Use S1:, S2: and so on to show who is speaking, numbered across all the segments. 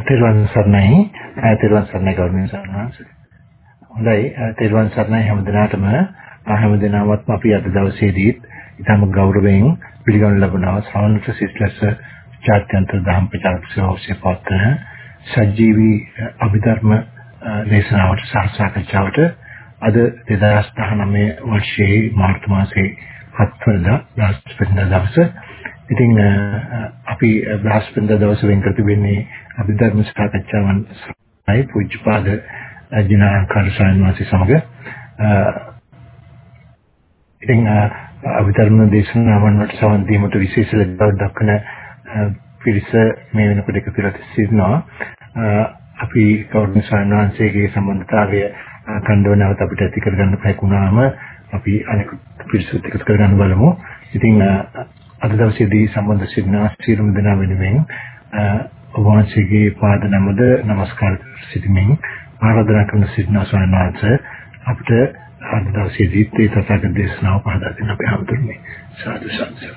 S1: තෙරුවන් සරණයි. තෙරුවන් සරණයි ගෞරවනීය සරණාංශ. හොඳයි. තෙරුවන් සරණයි හැම දිනාටම හැම දිනමත්ම අපි අද දවසේදී ඊටම ගෞරවයෙන් පිළිගනු ලබනවා ශ්‍රවණක සිස්ලස් ජාත්‍යන්තර දහම් ප්‍රචාරක සභාවේ පවත්වන සජීවී අභිධර්ම දේශනාවට සහ සාකච්ඡාවට අද 2019 වර්ෂයේ මාර්තු මාසයේ 7 වෙනිදා බ්‍රහස්පතින්දා දවසේ ඉතින් අපි බ්‍රහස්පතින්දා දවසේ වෙන් කර තිබෙන්නේ අභිධර්ම සාකච්ඡාවන් සයි පුජ්පාද ජිනාකාර සායනවාසී සමග. ඉතින් අභිධර්ම දේශනාවන් වලට සවන් දීමට විශේෂ ලැබුවක් දක්වන පිරිස මේ වෙනකොට එකතු වෙලා සිටිනවා. අපි කවුරුන් සායනවාසීගේ සම්බන්ධතාවය කණ්ඩව නැවත අපිට ඇති කරගන්න පැකුණාම අපි අනෙක් පිරිසත් එකතු කරගන්න බලමු. ඉතින් අද දවසේදී සම්බන්ධ සිටින සියලුම දෙනා වෙනුවෙන් වහන්සේගේ පාද නමද নমස්කාර සිටිමින් ආරාධනා කරන සිටින ස්වාමීන් වහන්සේ අපිට අද දවසේදී මේ තථාගත දේශනාව පහදා දෙන්න අපි හම්බුනේ සාදු සාදු.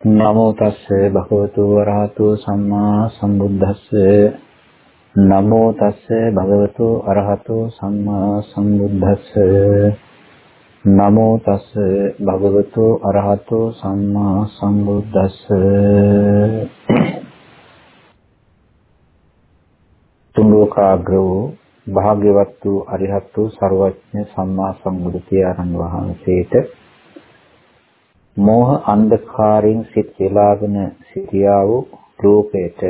S2: නමෝ තස්සේ භගවතු වරහතු සම්මා සම්බුද්දස්ස. නමෝ තස්සේ භගවතු අරහතු සම්මා සම්බුද්දස්ස. නමෝ තස් භගවතු අරහතෝ සම්මා සම්බුද්දස්ස. තුන්ලෝකාග්‍ර වූ භාග්‍යවත් වූ අරිහත් වූ ਸਰවඥ සම්මා සම්බුදු පියාණන් වහන්සේට මෝහ අන්ධකාරයෙන් සිත් වේලාගෙන සිටියා වූ ලෝකයට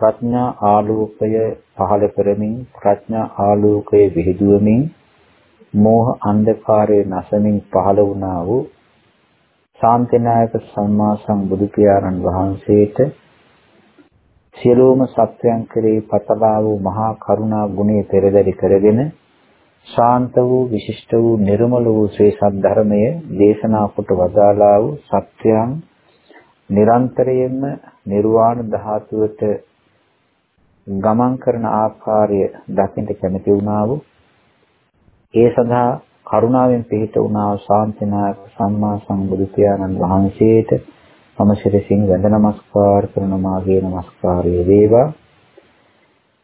S2: ප්‍රඥා ආලෝකය පහළ කරමින් ප්‍රඥා ආලෝකය විහිදුවමින් මෝහ අන්ධකාරයේ නැසමින් පහළ වුණා වූ ශාන්තිනායක සම්මා සම්බුදු පියාණන් වහන්සේට සියලුම සත්‍යයන් කෙරෙහි පතලා වූ මහා කරුණා ගුණය පෙරදරි කරගෙන ශාන්ත වූ විශිෂ්ට වූ නිර්මල වූ ශ්‍රී සද්ධර්මය දේශනා කොට වදාළා වූ සත්‍යයන් නිරන්තරයෙන්ම නිර්වාණ ධාතුවට ගමන් කරන ආකාරය දකින්න කැමති වුණා වූ ඒ සඳහා කරුණාවෙන් පිහිට වුණා ශාන්තිනායක සම්මා සම්බුදු පියාණන් වහන්සේට මම ශිරසින් වැඳ නමස්කාර කරන මාගේ නමස්කාරය වේවා.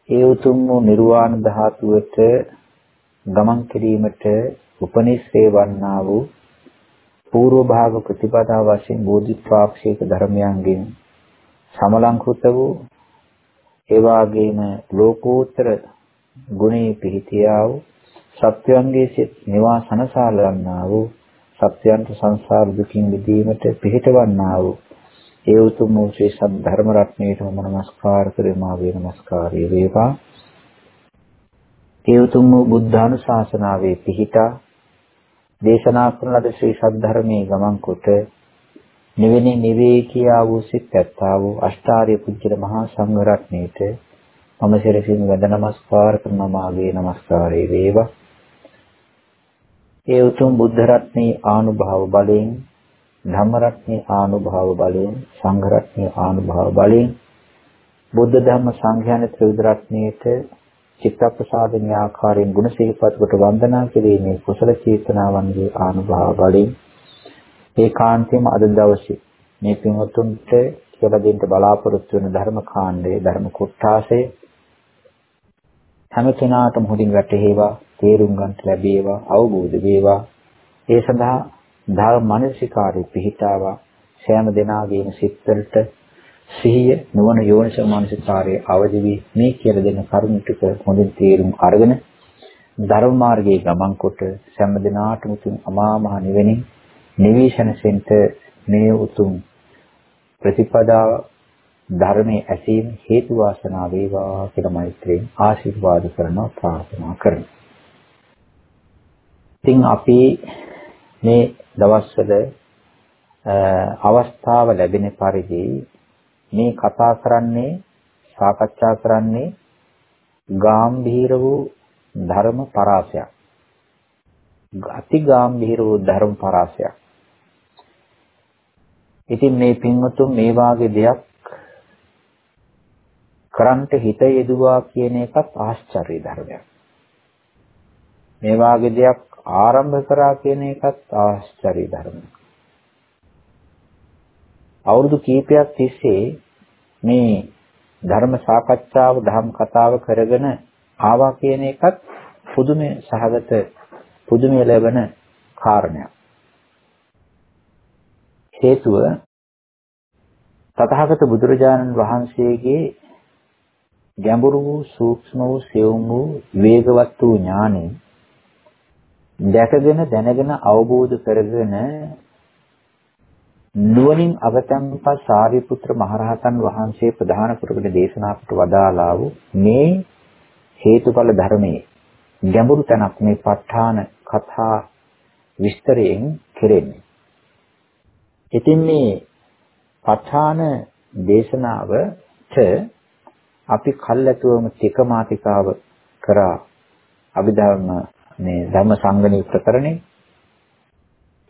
S2: ඒ උතුම් වූ නිර්වාණ ධාතුවට ගමන් කිරීමට උපනිශ්‍රේ වන්නා වූ පූර්ව භාග ප්‍රතිපදා වශයෙන් බෝධිපාක්ෂික ධර්මයන්ගෙන් සමලංකృత වූ ඒ වාගේම ලෝකෝත්තර ගුණේ පිහිටියා වූ සත්‍යයන්ගේ සිත් නිවාසනසා ලන්නා වූ සත්‍යයන්ට සංසාර දුකින් මිදීමට පිහිටවන්නා වූ ඒ උතුම් වූ ශ්‍රී සද්ධර්ම රත්නයට මම නමස්කාර කරමාගේ නමස්කාරය වේවා. ඒ උතුම් වූ බුද්ධානුශාසනාවේ පිහිටා දේශනා කරන ලද ශ්‍රී සද්ධර්මයේ ගමන් කොට නිවෙනේ නිවේ කියා වූ සිත් ඇත්තා වූ අෂ්ටාර්ය පුජ්‍යල මහා සංඝ රත්නයට මම සිරසින් වැඳ නමස්කාර කරන මාගේ නමස්කාරය වේවා. ඒ උතුම් බුද්ධ රත්නයේ ආනුභාව බලයෙන් ධම්ම රත්නයේ ආනුභාව බලයෙන් සංඝ රත්නයේ ආනුභාව බලයෙන් බුද්ධ ධම්ම සංඝයාන ත්‍රිවිධ රත්නයේට චිත්තප්‍රසාදින ආකාරයෙන් ගුණ සිහිපත් කොට වන්දනා කිරීමේ කුසල චේතනාවන්ගේ ආනුභාව බලයෙන් ඒකාන්තයෙන්ම අද දවසේ මේ පින්වතුන්ට කියලා දෙන්න බලාපොරොත්තු වෙන ධර්ම කාණ්ඩයේ ධර්ම කොටාසේ හැම කෙනාටම හොඳින් වැටහෙවා තේරුම් ගන්නට ලැබේවා අවබෝධ වේවා. ඒ සඳහා ධර්ම මනසිකාරී පිහිටාවා. සෑම දිනාගේම සිත්වලට සිහිය නුවණ යෝනිසෝ මනසිකාරයේ අවදි වී මේ කියලා දෙන කරුණු ටික හොඳින් තේරුම් අරගෙන ධර්ම මාර්ගයේ ගමන් කොට සෑම දිනාටම උතුම් අමා මහ නිවෙනින් නිවිෂණසෙන්ට මේ උතුම් ප්‍රතිපදාව ධර්මයේ ඇසීම හේතු වාසනා වේවා කියලා මෛත්‍රියෙන් ආශිර්වාද කරනවා ප්‍රාර්ථනා කරනවා ඉතින් අපි මේ දවස්වල අවස්ථාව ලැබෙන පරිදි මේ කතා කරන්නේ සාකච්ඡා කරන්නේ ගාම්භීර වූ ධර්ම පරාසයක්. අති ගාම්භීර වූ ධර්ම පරාසයක්. ඉතින් මේ පින්වතුන් මේ වාගේ දෙයක් කරන්ට හිත යෙදුවා කියන එකත් ආශ්චර්ය ධර්මයක්. මේ වාගේ දෙයක් ආරම්භ කරා කියන එකත් ආශ්චර්ය ධර්මයක්. අවුරුදු කීපයක් තිස්සේ මේ ධර්ම සාකච්ඡාව ධම් කතාව කරගෙන ආවා කියන එකත් පුදුමය සහගත පුදුමය ලැබෙන කාරණයක්. හේතුව තථාගත බුදුරජාණන් වහන්සේගේ ගැඹුරු වූ සූක්ෂම වූ සියුම් වූ වේගවත් වූ ඥානෙ දැකගෙන දැනගෙන අවබෝධ කරගෙන නුවණින් අවතම්ප සාරිපුත්‍ර මහරහතන් වහන්සේ ප්‍රධාන කරගෙන දේශනා කොට වදාළා වූ මේ හේතුඵල ධර්මයේ ගැඹුරු තැනක් මේ ප ဋ ාණ කතා විස්තරයෙන් කෙරෙන්නේ. ඉතින් මේ ප ဋ ාණ දේශනාවට අපි කල්ැතුවම තික මාතිකාව කරා. අභිධර්ම මේ ධර්ම සංගණී ප්‍රකරණේ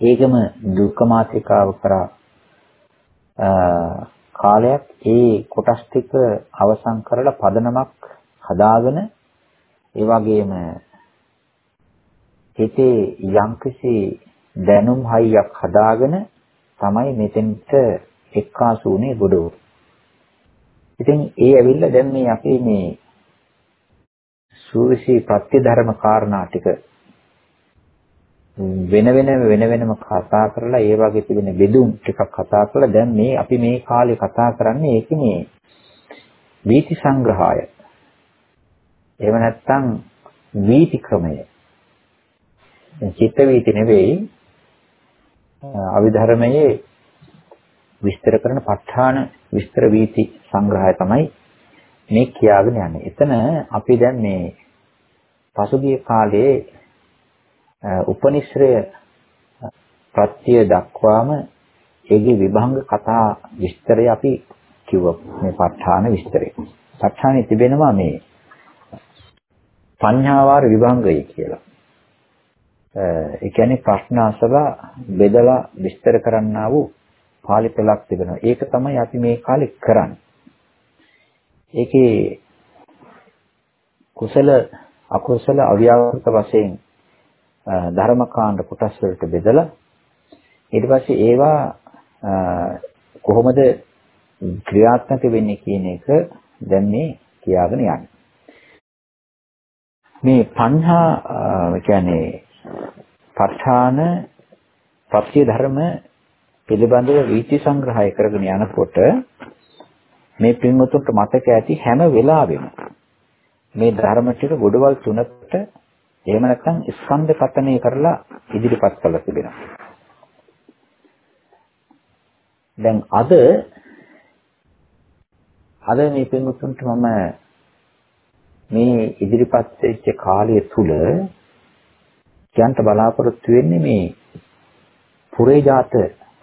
S2: ඒකම දුක්ඛ මාතිකාව කරා කාලයක් ඒ කොටස් ටික අවසන් කරලා පදනමක් හදාගෙන ඒ වගේම හිතේ යම්කිසි දැනුම් හයියක් හදාගෙන තමයි මෙතෙන්ට එක්කාසු වුණේ ගොඩෝ. ඉතින් ඒ ඇවිල්ලා දැන් මේ අපේ මේ සූවිසි ප්‍රත්‍යධර්ම කාරණා ටික වෙන වෙන වෙන වෙනම කතා කරලා ඒ වගේ තිබෙන බෙදුම් ටිකක් කතා කරලා දැන් මේ අපි මේ කාලේ කතා කරන්නේ ඒකේ මේ වීති සංග්‍රහය. එහෙම නැත්නම් වීති ක්‍රමය. චිත්ත වීති නෙවෙයි අවිධර්මයේ විස්තර කරන ප ဋ ාණ විස්තර වීති සංග්‍රහය තමයි මේ කියාගෙන යන්නේ. එතන අපි දැන් මේ පසුගිය කාලේ උපනිශ්‍රය ප්‍රත්‍ය දක්වාම ඒගේ විභංග කතා විස්තරය අපි කිව්වා මේ ප ဋ ාණ විස්තරය. ප ဋ ාණේ තිබෙනවා මේ පඤ්ඤාවාර විභංගය කියලා. ඒ කියන්නේ ප්‍රශ්න අසලා බෙදලා විස්තර කරන්නා වූ පාළි පෙළක් තිබෙනවා. ඒක තමයි අපි මේ කාලේ කරන්නේ. ඒකේ කුසල අකුසල අව්‍යාවෘත වශයෙන් ධර්මකාණ්ඩ කොටස් වලට බෙදලා ඊට පස්සේ ඒවා කොහොමද ක්‍රියාත්මක වෙන්නේ කියන එක දැන් මේ කියාගෙන යන්නේ. මේ පඤ්හා කියන්නේ ප ဋ ාණ පත්‍ය ධර්ම පිළිබඳව වීති සංග්‍රහය කරගෙන යනකොට මේ පින්වතුන්ට මතක ඇති හැම වෙලාවෙම මේ ධර්ම ටික ගොඩවල් තුනකට එහෙම නැත්නම් ස්කන්ධ කතනය කරලා ඉදිරිපත් කරලා තිබෙනවා. දැන් අද අද මේ පින්වතුන්ට මම මේ ඉදිරිපත් වෙච්ච කාලය තුල කියන්ට බලාපොරොත්තු වෙන්නේ මේ පුරේජාත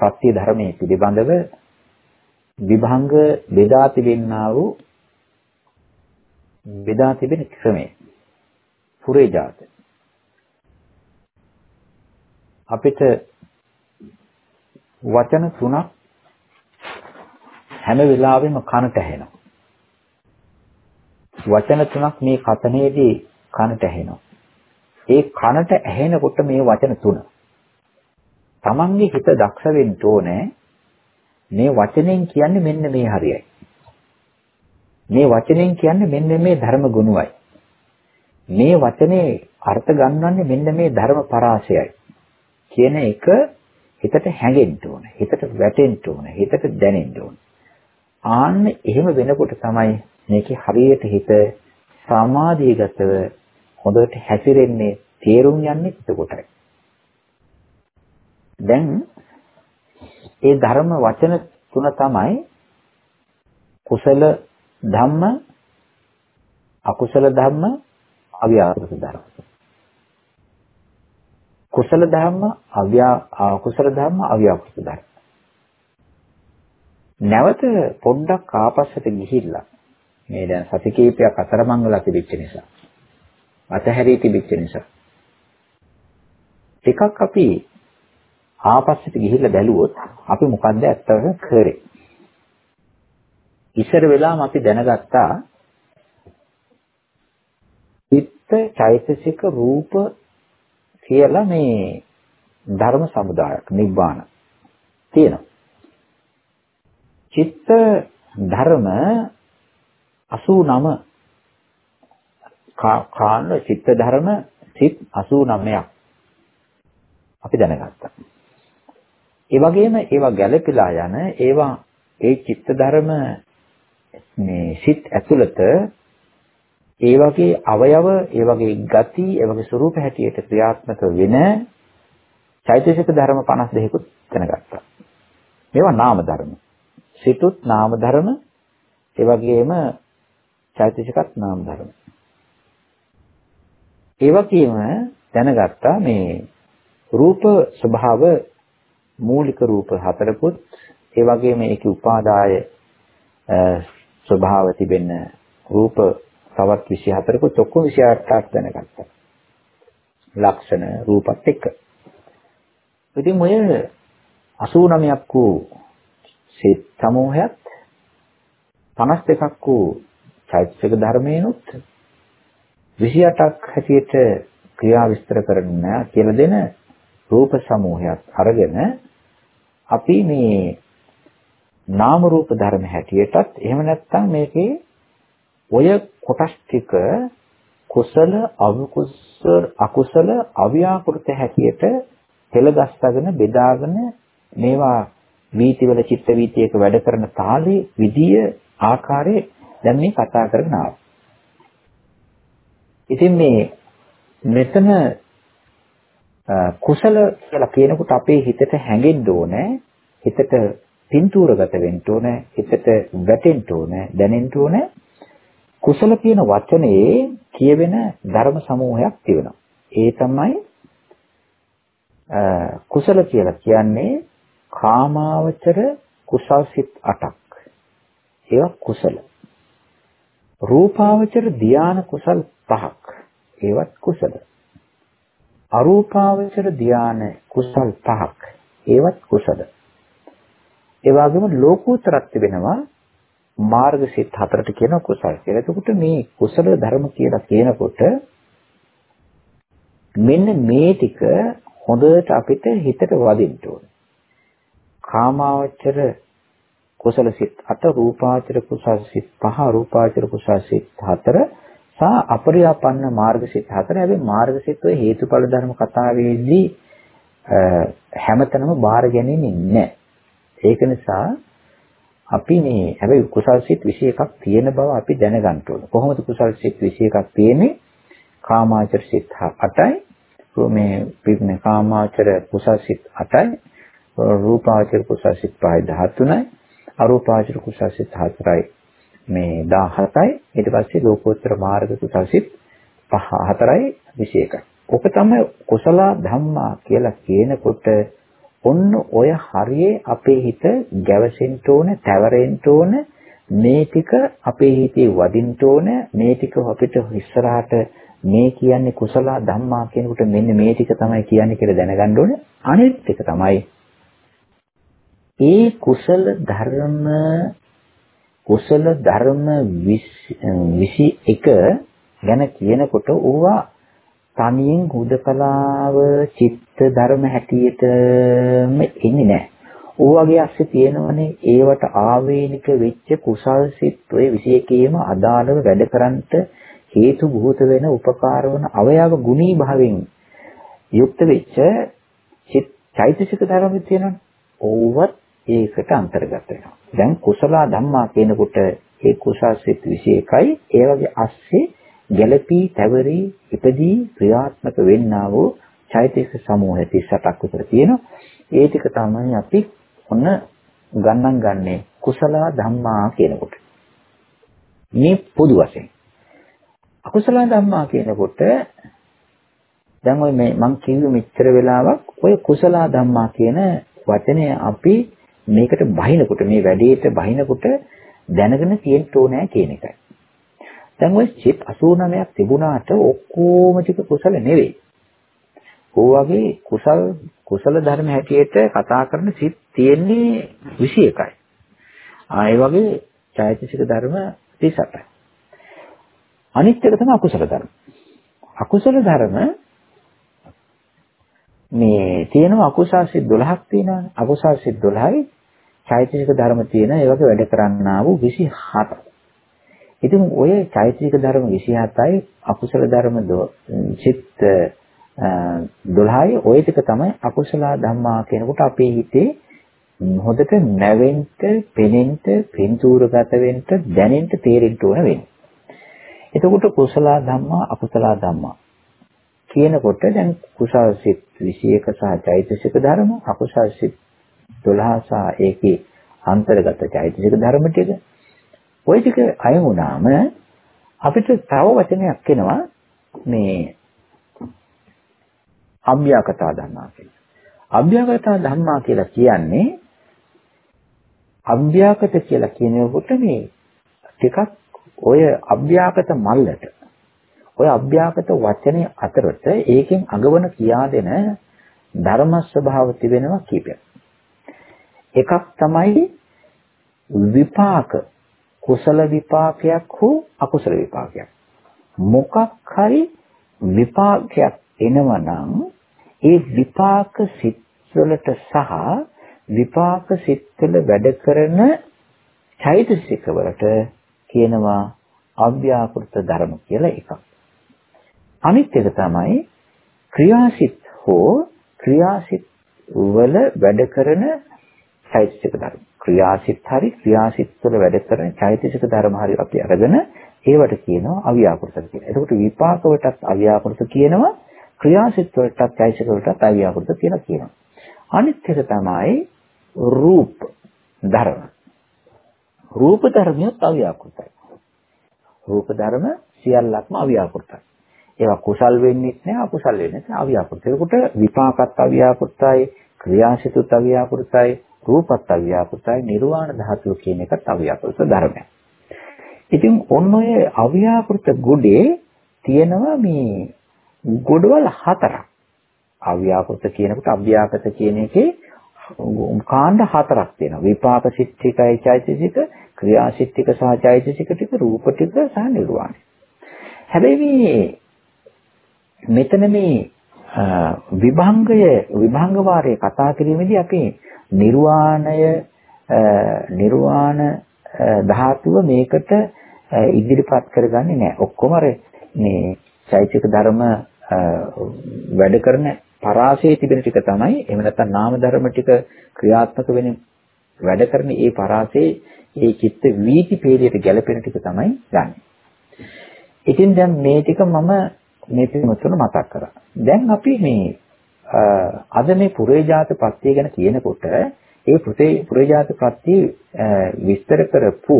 S2: ප්‍රත්‍ය ධර්මයේ පිළිබඳව විභංග බෙදා තිබෙන්නා වූ බෙදා තිබෙන ක්‍රමය. පුරේජාත අපිට වචන තුනක් හැම වෙලාවෙම කනට ඇහෙනවා. වචන තුනක් මේ කතනේදී කනට ඇහෙනවා. ඒ කනට ඇහෙනකොට මේ වචන තුන තමන්ගේ හිත දක්ෂ වෙන්න ඕනේ මේ වචනෙන් කියන්නේ මෙන්න මේ හරියයි. මේ වචනෙන් කියන්නේ මෙන්න මේ ධර්ම ගුණයයි. මේ වචනේ අර්ථ ගන්නන්නේ මෙන්න මේ ධර්ම පරාසයයි. කියන එක හිතට හැඟෙන්න ඕන. හිතට වැටෙන්න ඕන. හිතට දැනෙන්න ඕන. ආන්න එහෙම වෙනකොට තමයි මේකේ හරියට හිත සමාධියගතව හොඳට හැසිරෙන්නේ තේරුම් යන්නේ එතකොටයි. දැන් ඒ ධර්ම වචන තුන තමයි කුසල ධම්ම අකුසල ධම්ම අව්‍යාකෘත ධර්ම. කුසල ධම්ම අව්‍යා අකුසල ධම්ම අව්‍යාකෘත ධර්ම. නැවත පොඩ්ඩක් ආපස්සට ගිහිල්ලා මේ දැන් සති කීපයක් අතරමංගලා තිබිච්ච නිසා. අතහැරී තිබිච්ච නිසා. ටිකක් අපි ආපස්සට ගිහිල්ලා බැලුවොත් අපි මොකද්ද ඇත්තටම කරේ? ඉස්සර වෙලාම අපි දැනගත්තා චිත්ත චෛතසික රූප කියලා මේ ධර්ම සමුදායක් නිබ්බාන තියෙනවා. චිත්ත ධර්ම 89 කාණ චිත්ත ධර්ම සිත් 89ක් අපි දැනගත්තා. ඒ වගේම ඒවා ගැළපීලා යන ඒවා ඒ චිත්ත ධර්ම මේ සිත් ඇතුළත ඒ වගේ අවයව, ඒ වගේ ගති, ඒ වගේ ස්වરૂප හැටියට ක්‍රියාත්මක වෙන චෛතසික ධර්ම 52කුත් දැනගත්තා. මේවා නාම ධර්ම. සිතුත් නාම ධර්ම, ඒ වගේම චෛතසිකත් නාම ධර්ම. ඒ වගේම දැනගත්තා මේ රූප ස්වභාව මූලික රූප හතරකුත් ඒ වගේම ඒකේ උපාදාය ස්වභාව තිබෙන රූප තවත් 24කුත් ඔක්කොම 28ක් දැනගත්තා. ලක්ෂණ රූපත් එක්ක. ඉතින් ඔය 89ක් වූ සිත් සමූහයත් 52ක් වූ චෛතසික ධර්මයනොත් 28ක් හැටියට ක්‍රියා විස්තර කරන්න කියලා දෙන රූප සමූහයක් අරගෙන අපි මේ නාම රූප ධර්ම හැටියටත් එහෙම නැත්නම් මේකේ ඔය කොටස් ටික කුසල අකුසල අකුසල අව්‍යාකෘත හැටියට පෙළගස්සගෙන බෙදාගෙන මේවා වීතිවල චිත්ත වීතියක වැඩ කරන තාලේ විදිය ආකාරයේ දැන් මේ කතා කරගෙන ආවා. ඉතින් මේ මෙතන කුසල කියලා කියනකොට අපේ හිතට හැඟෙන්න ඕනේ හිතට පින්තූරගත වෙන්න ඕනේ හිතට වැටෙන්න ඕනේ දැනෙන්න ඕනේ කුසල කියන වචනේ කියවෙන ධර්ම සමූහයක් තියෙනවා. ඒ තමයි කුසල කියලා කියන්නේ කාමාවචර කුසල් සිත් 8ක්. ඒවා කුසල. රූපාවචර ධාන කුසල් 5ක්. ඒවත් කුසල. අරූපාවචර ධාන කුසල් 5ක්. ඒවත් කුසල. ඒ වගේම ලෝකෝත්තරත් තිබෙනවා මාර්ගසිත හතරට කියන කුසල් කියලා. එතකොට මේ කුසල ධර්ම කියලා කියනකොට මෙන්න මේ ටික හොඳට අපිට හිතට වදින්න ඕනේ. කාමාවචර කුසල සිත් අට රූපාවචර කුසල සිත් පහ රූපාවචර කුසල සිත් හතර සහ අපරියාපන්න මාර්ග සිත් හතර. හැබැයි මාර්ග සිත් ඔය හේතුඵල ධර්ම කතාවේදී හැමතැනම බාර ගැනීමෙන්නේ නැහැ. ඒක නිසා අපි මේ හැබැයි කුසල් සිත් 21ක් තියෙන බව අපි දැනගන්න ඕන. කොහොමද කුසල් සිත් 21ක් තියෙන්නේ? කාමාචර සිත් 8යි. මේ පිටනේ කාමාචර කුසල් සිත් 8යි. රූපාචර කුසල් සිත් 5යි 13යි. අරූපාචර කුසල් සිත් 4යි. මේ 17යි. ඊට පස්සේ ලෝකෝත්තර මාර්ග කුසල් සිත් 5 4යි 21යි. ඔක තමයි කුසල ධම්මා කියලා කියනකොට ඔන්න ඔය හරියේ අපේ හිත ගැවසෙන්න ඕන, තැවරෙන්න ඕන, මේ ටික අපේ හිතේ වදින්න ඕන, මේ ටික අපිට ඉස්සරහට මේ කියන්නේ කුසල ධම්මා කියනකොට මෙන්න මේ ටික තමයි කියන්නේ කියලා දැනගන්න ඕනේ. අනිත් එක තමයි ඒ කුසල ධර්ම කුසල ධර්ම 21 ගැන කියනකොට ඕවා තනියෙන් හුදකලාව චිත්ත ධර්ම හැටියටම එන්නේ නැහැ. ඕවගේ ASCII තියෙනවනේ ඒවට ආවේනික වෙච්ච කුසල් සිත් ඔය 21ේම අදාළව වැඩ කරන්නට හේතු භූත වෙන උපකාර වන අවයව ගුණී භාවයෙන් යුක්ත වෙච්ච චෛතසික ධර්ම තියෙනවනේ. ඕවත් ඒකට අන්තර්ගත වෙනවා. දැන් කුසල ධම්මා කියනකොට ඒ කුසල් සිත් 21යි ඒ වගේ ASCII ගැළපී තැවරී ඉපදී ක්‍රියාත්මක වෙන්නා වූ චෛතසික සමූහ 38ක් විතර තියෙනවා. ඒ ටික තමයි අපි ඔන්න ගණන් ගන්නේ කුසල ධම්මා කියනකොට. මේ පොදු වශයෙන්. අකුසල ධම්මා කියනකොට දැන් ඔය මේ මං කිව්ව මෙච්චර වෙලාවක් ඔය කුසල ධම්මා කියන වචනය අපි මේකට බහිනකොට මේ වැඩේට බහිනකොට දැනගෙන තියෙන්න ඕනෑ කියන එකයි. දැන් ওই චිත් 89ක් තිබුණාට ඔක්කොම ටික කුසල නෙවෙයි. ඕවගේ කුසල් කුසල ධර්ම හැටියට කතා කරන සිත් තියෙන්නේ 21යි. ආ ඒ වගේ චෛතසික ධර්ම 38යි. අනිත් එක තමයි අකුසල ධර්ම. අකුසල ධර්ම මේ තියෙනවා අකුසල් සිත් 12ක් තියෙනවානේ. අකුසල් සිත් 12යි චෛතසික ධර්ම තියෙන ඒ වගේ වැඩ කරන්නා වූ 27. ඉතින් ඔය චෛතසික ධර්ම 27යි අකුසල ධර්ම චිත්ත 12යි ඔය ටික තමයි අකුසල ධම්මා කියනකොට අපේ හිතේ හොඳට නැවෙන්න, පෙනෙන්න, පින්තූරගත වෙන්න, දැනෙන්න, තේරෙන්න ඕන වෙන්නේ. එතකොට කුසල ධම්මා, අකුසල ධම්මා කියනකොට දැන් කුසල් සිත් 21 සහ චෛතසික ධර්ම, අකුසල් සිත් 12 සහ ඒකේ අන්තර්ගත චෛතසික ධර්ම ටික ওই ටික අය වුණාම අපිට තව වචනයක් එනවා මේ අභ්‍යාකතා ධර්මා කියලා. අභ්‍යාකතා ධර්මා කියලා කියන්නේ අභ්‍යාකත කියලා කියනකොට මේ ටිකක් ඔය අභ්‍යාකත මල්ලට ඔය අභ්‍යාකත වචනේ අතරට ඒකෙන් අගවන කියා දෙන ධර්ම ස්වභාව තිබෙනවා කීපයක්. එකක් තමයි විපාක කුසල විපාකයක් හෝ අකුසල විපාකයක්. මොකක් හරි විපාකයක් එනවනම් ඒ විපාක සිත්වලට සහ විපාක සිත්වල වැඩ කරන චෛතසික වලට කියනවා අව්‍යාකෘත ධර්ම කියලා එකක්. අනිත් එක තමයි ක්‍රියාසිත හෝ ක්‍රියාසිත වල වැඩ කරන චෛතසික ධර්ම. ක්‍රියාසිත හරි ක්‍රියාසිත වල වැඩ කරන චෛතසික ධර්ම හරි අපි අරගෙන ඒවට කියනවා අව්‍යාකෘත කියලා. එතකොට විපාක වලටත් අව්‍යාකෘත කියනවා ක්‍රියාසිත වලටත් චෛතසික වලටත් අව්‍යාකෘත කියලා කියනවා. අනිත් එක තමයි රූප ධර්ම. රූප ධර්මියත් අව්‍යාකෘතයි. රූප ධර්ම සියල්ලක්ම අව්‍යාකෘතයි. ඒවා කුසල් වෙන්නේ නැහැ අකුසල් වෙන්නේ නැහැ අව්‍යාකෘත. ඒකට විපාකත් අව්‍යාකෘතයි, ක්‍රියාසිතුත් අව්‍යාකෘතයි, රූපත් අව්‍යාකෘතයි නිර්වාණ ධාතුව කියන එකත් අව්‍යාකෘත ධර්මයක්. ඉතින් ඔන්න ඔය අව්‍යාකෘත ගොඩේ තියෙනවා මේ ගොඩවල් හතරක්. අව්‍යාකෘත කියනකොට අව්‍යාකෘත කියන එකේ කාණ්ඩ හතරක් තියෙනවා. විපාක සිත්තිකයි චෛතසික, ක්‍රියා සිත්තික සහ චෛතසික ටික, රූප ටික සහ නිර්වාණය. හැබැයි මේ මෙතන මේ විභංගය විභංග වාරයේ කතා කිරීමේදී අපි නිර්වාණය නිර්වාණ ධාතුව මේකට ඉදිරිපත් කරගන්නේ නැහැ. ඔක්කොම මේ චෛතසික ධර්ම වැඩ කරන පරාසයේ තිබෙන ටික තමයි එහෙම නැත්නම් නාම ධර්ම ටික ක්‍රියාත්මක වෙන වැඩ කරන ඒ පරාසයේ ඒ චිත්ත වීති පේලියට ගැලපෙන ටික තමයි ගන්න. ඉතින් දැන් මේ ටික මම මේ පිටුතුන මතක් කරා. දැන් අපි මේ අද මේ පුරේජාත ප්‍රත්‍ය ගැන කියනකොට ඒ පුතේ පුරේජාත ප්‍රත්‍ය විස්තර කරපු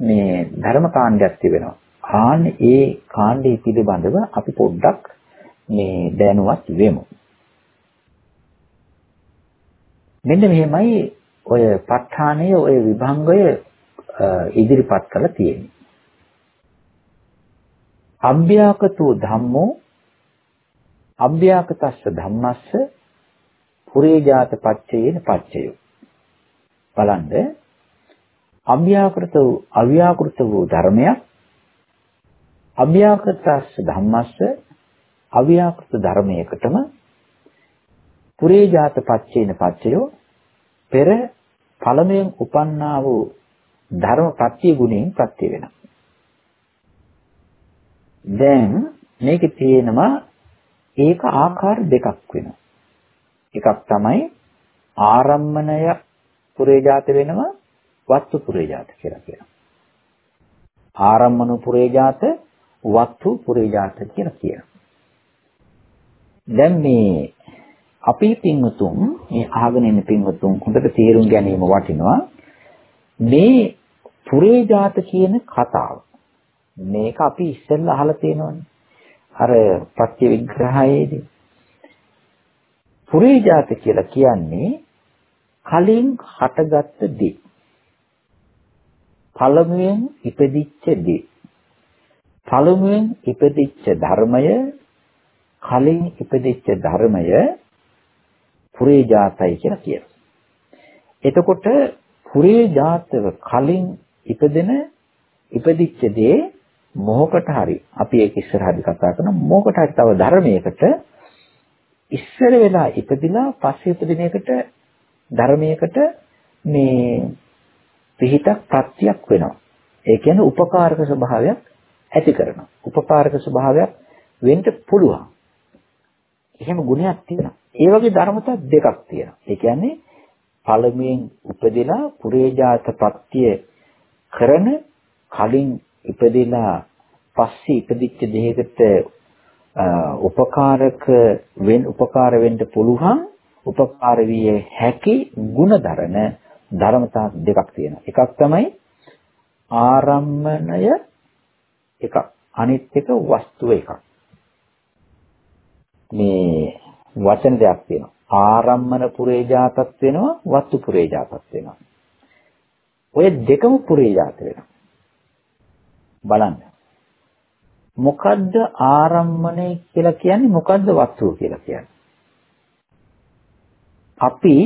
S2: මේ ධර්ම කාණ්ඩයක් තිබෙනවා. ආන් ඒ කාණ්ඩය පිළිබඳව අපි පොඩ්ඩක් මේ දැනුවත් වෙමු. මෙන්න මෙහෙමයි ඔය ප ဋ ාණය ඔය විභංගය ඉදිරිපත් කරලා තියෙන්නේ. අභ්‍යාකතෝ ධම්මෝ අභ්‍යාකතස්ස ධම්මස්ස පුරේජාත පච්චේන පච්චය. බලන්න අභ්‍යාකෘත වූ අව්‍යාකෘත වූ ධර්මයක් අභ්‍යාකෘතස්ස ධම්මස්ස අව්‍යාකෘත ධර්මයකටම පුරේජාත පච්චේන පච්චය පෙර ඵලමයෙන් උපන්නා වූ ධර්ම ප්‍රත්‍ය ගුණයෙන් ප්‍රත්‍ය වෙනවා. දැන් මේකේ තියෙනවා ඒක ආකාර දෙකක් වෙනවා. එකක් තමයි ආරම්මණය පුරේජාත වෙනවා වස්තු පුරේජාත කියලා කියනවා. ආරම්මණු පුරේජාත වස්තු පුරේජාත කියලා කියනවා. දැන් මේ අපි පින්වතුන් මේ අහගෙන ඉන්න පින්වතුන් හොඳට තේරුම් ගැනීම වටිනවා. මේ පුරේජාත කියන කතාව. මේක අපි ඉස්සෙල්ලා අහලා තියෙනවනේ. අර පත්‍ය විග්‍රහයේදී පුරේජාත කියලා කියන්නේ කලින් හටගත්ත දේ. පළමුවෙන් ඉපදිච්ච දේ. පළමුවෙන් ඉපදිච්ච ධර්මය කලින් ඉපදිච්ච ධර්මය පුරේජාතයි කියලා කියනවා. එතකොට පුරේජාතව කලින් ඉපදෙන ඉපදිච්ච දේ මොහොකට හරි අපි ඒක ඉස්සරහදී කතා කරන මොහොකට හරි තව ධර්මයකට ඉස්සර වෙලා ඉපදිලා පස්සේ ඉපදින එකට ධර්මයකට මේ පිහිටක් ප්‍රත්‍යක් වෙනවා. ඒ කියන්නේ උපකාරක ස්වභාවයක් ඇති කරනවා. උපකාරක ස්වභාවයක් වෙන්න පුළුවන්. එහෙම ගුණයක් තියෙනවා. ඒ වගේ ධර්මතා දෙකක් තියෙනවා. ඒ කියන්නේ පළමුවෙන් උපදිනා පුරේජාත ප්‍රත්‍ය කරන කලින් ඉපදිලා පස්සේ ඉපදිච්ච දෙයකට උපකාරක වෙන් උපකාර වෙන්න පුළුවන් උපකාර විය හැකි ಗುಣධරන ධර්මතා දෙකක් තියෙනවා. එකක් තමයි ආරම්මණය එකක්. අනිත් එක වස්තුව එකක්. මේ වචන දෙයක් තියෙනවා. ආරම්මන පුරේජාතත් වෙනවා, වස්තු පුරේජාතත් වෙනවා. ඔය දෙකම පුරේජාත වෙනවා. බලන්න. මොකද්ද ආරම්මණය කියලා කියන්නේ මොකද්ද වස්තුව කියලා කියන්නේ? අපි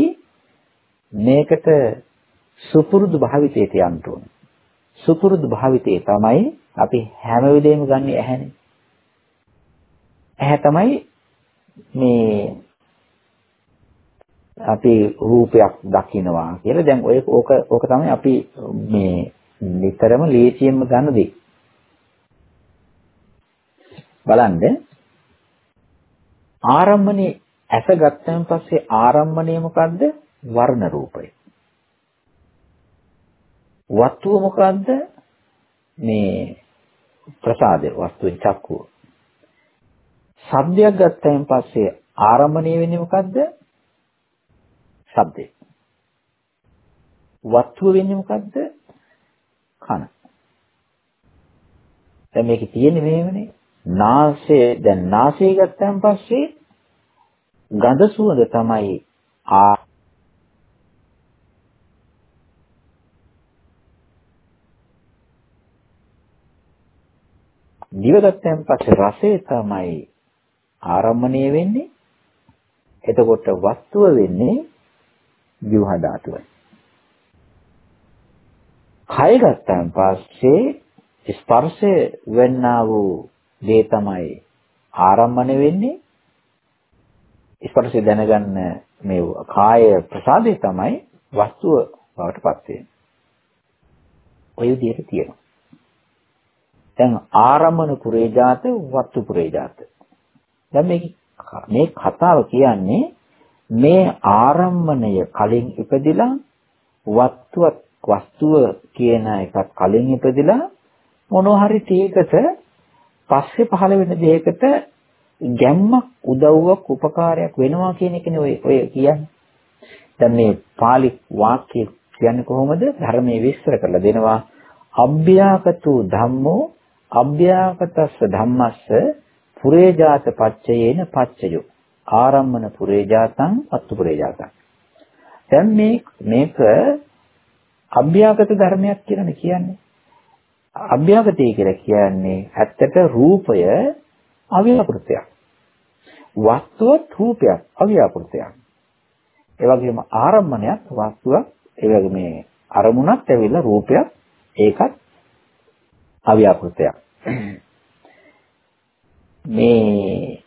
S2: මේකට සුපුරුදු භාවිතයට යන්න ඕනේ. සුපුරුදු භාවිතේ තමයි අපි හැම වෙලේම ගන්න ඇහැනේ. ඇහැ තමයි මේ අපි රූපයක් දකිනවා කියලා දැන් ඔය ඕක ඕක තමයි අපි මේ නිතරම ලේසියෙන්ම ගන්න දේ. බලන්න ආරම්මනේ ඇස ගත්තන් පස්සේ ආරම්මණය මොකද්ද? වර්ණ රූපය. වස්තුව මොකද්ද? මේ ප්‍රසාදේ වස්තුවේ චක්කුව. ශබ්දයක් ගත්තන් පස්සේ ආරම්මණය වෙන්නේ මොකද්ද? ශබ්දේ. වස්තුව වෙන්නේ මොකද්ද? කන. දැන් මේකේ තියෙන්නේ මෙහෙමනේ. නාසය දැන් නාසය ගත්තන් පස්සේ ගඳ සුවඳ තමයි ආ දිවගත්තන් පස්සේ රසය තමයි ආරම්මණය වෙන්නේ. එතකොට වස්තුව වෙන්නේ ජීවහ ධාතුවයි. කය ගත්තන් පස්සේ ස්පර්ශය වෙන්නා වූ දේ තමයි ආරම්මණය වෙන්නේ ස්පර්ශය දැනගන්න මේ කාය ප්‍රසාදේ තමයි වස්තුව බවට පත් වෙන්නේ. ඔය විදිහට තියෙනවා. දැන් ආරම්මන පුරේජාත වස්තු පුරේජාත. දැන් මේක මේ කතාව කියන්නේ මේ ආරම්මණය කලින් ඉපදිලා වස්තුව වස්තුව කියන එකත් කලින් ඉපදිලා මොනවා hari තේකට පස්සේ පහළ වෙන දෙයකට ගැම්මක් උදව්වක් උපකාරයක් වෙනවා කියන එකනේ ඔය ඔය කියන්නේ. දැන් මේ pāli වාක්‍ය කියන්නේ කොහොමද? ධර්මයේ විස්තර කරලා දෙනවා. අභ්‍යාකතු ධම්මෝ අභ්‍යාකතස්ස ධම්මස්ස පුරේජාත පච්චයේන පච්චයෝ ආරම්මන පුරේජාතං අත්තු පුරේජාතං දැන් මේ මේක අභ්‍යාගත ධර්මයක් කියලානේ කියන්නේ අභ්‍යාගතය කියලා කියන්නේ ඇත්තට රූපය අව්‍යාකෘතයක්. වස්තුවත් රූපයක් අව්‍යාකෘතයක්. ඒ වගේම ආරම්මණයත් වස්තුවක් ඒ වගේ මේ අරමුණක් ඇවිල්ලා රූපයක් ඒකත් අව්‍යාකෘතයක්. මේ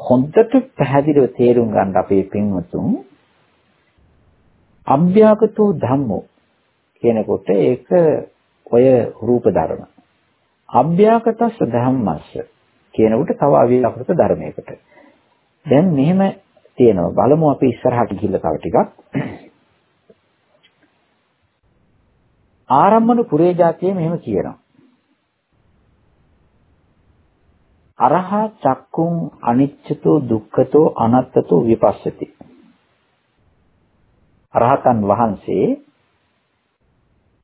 S2: හොඳට පැහැදිලිව තේරුම් ගන්න අපේ පින්වතුන් අභ්‍යාකතෝ ධම්මෝ කියනකොට ඒක ඔය රූප ධර්ම. අභ්‍යාකතස්ස ධම්මස්ස කියනකොට තව අව්‍යාකෘත ධර්මයකට. දැන් මෙහෙම තියෙනවා. බලමු අපි ඉස්සරහට ගිහිල්ලා තව ටිකක්. ආරම්මන පුරේ જાතිය මෙහෙම කියනවා. අරහා චක්කුං අනිච්චතෝ දුක්ඛතෝ අනත්තතෝ විපස්සති. රහතන් වහන්සේ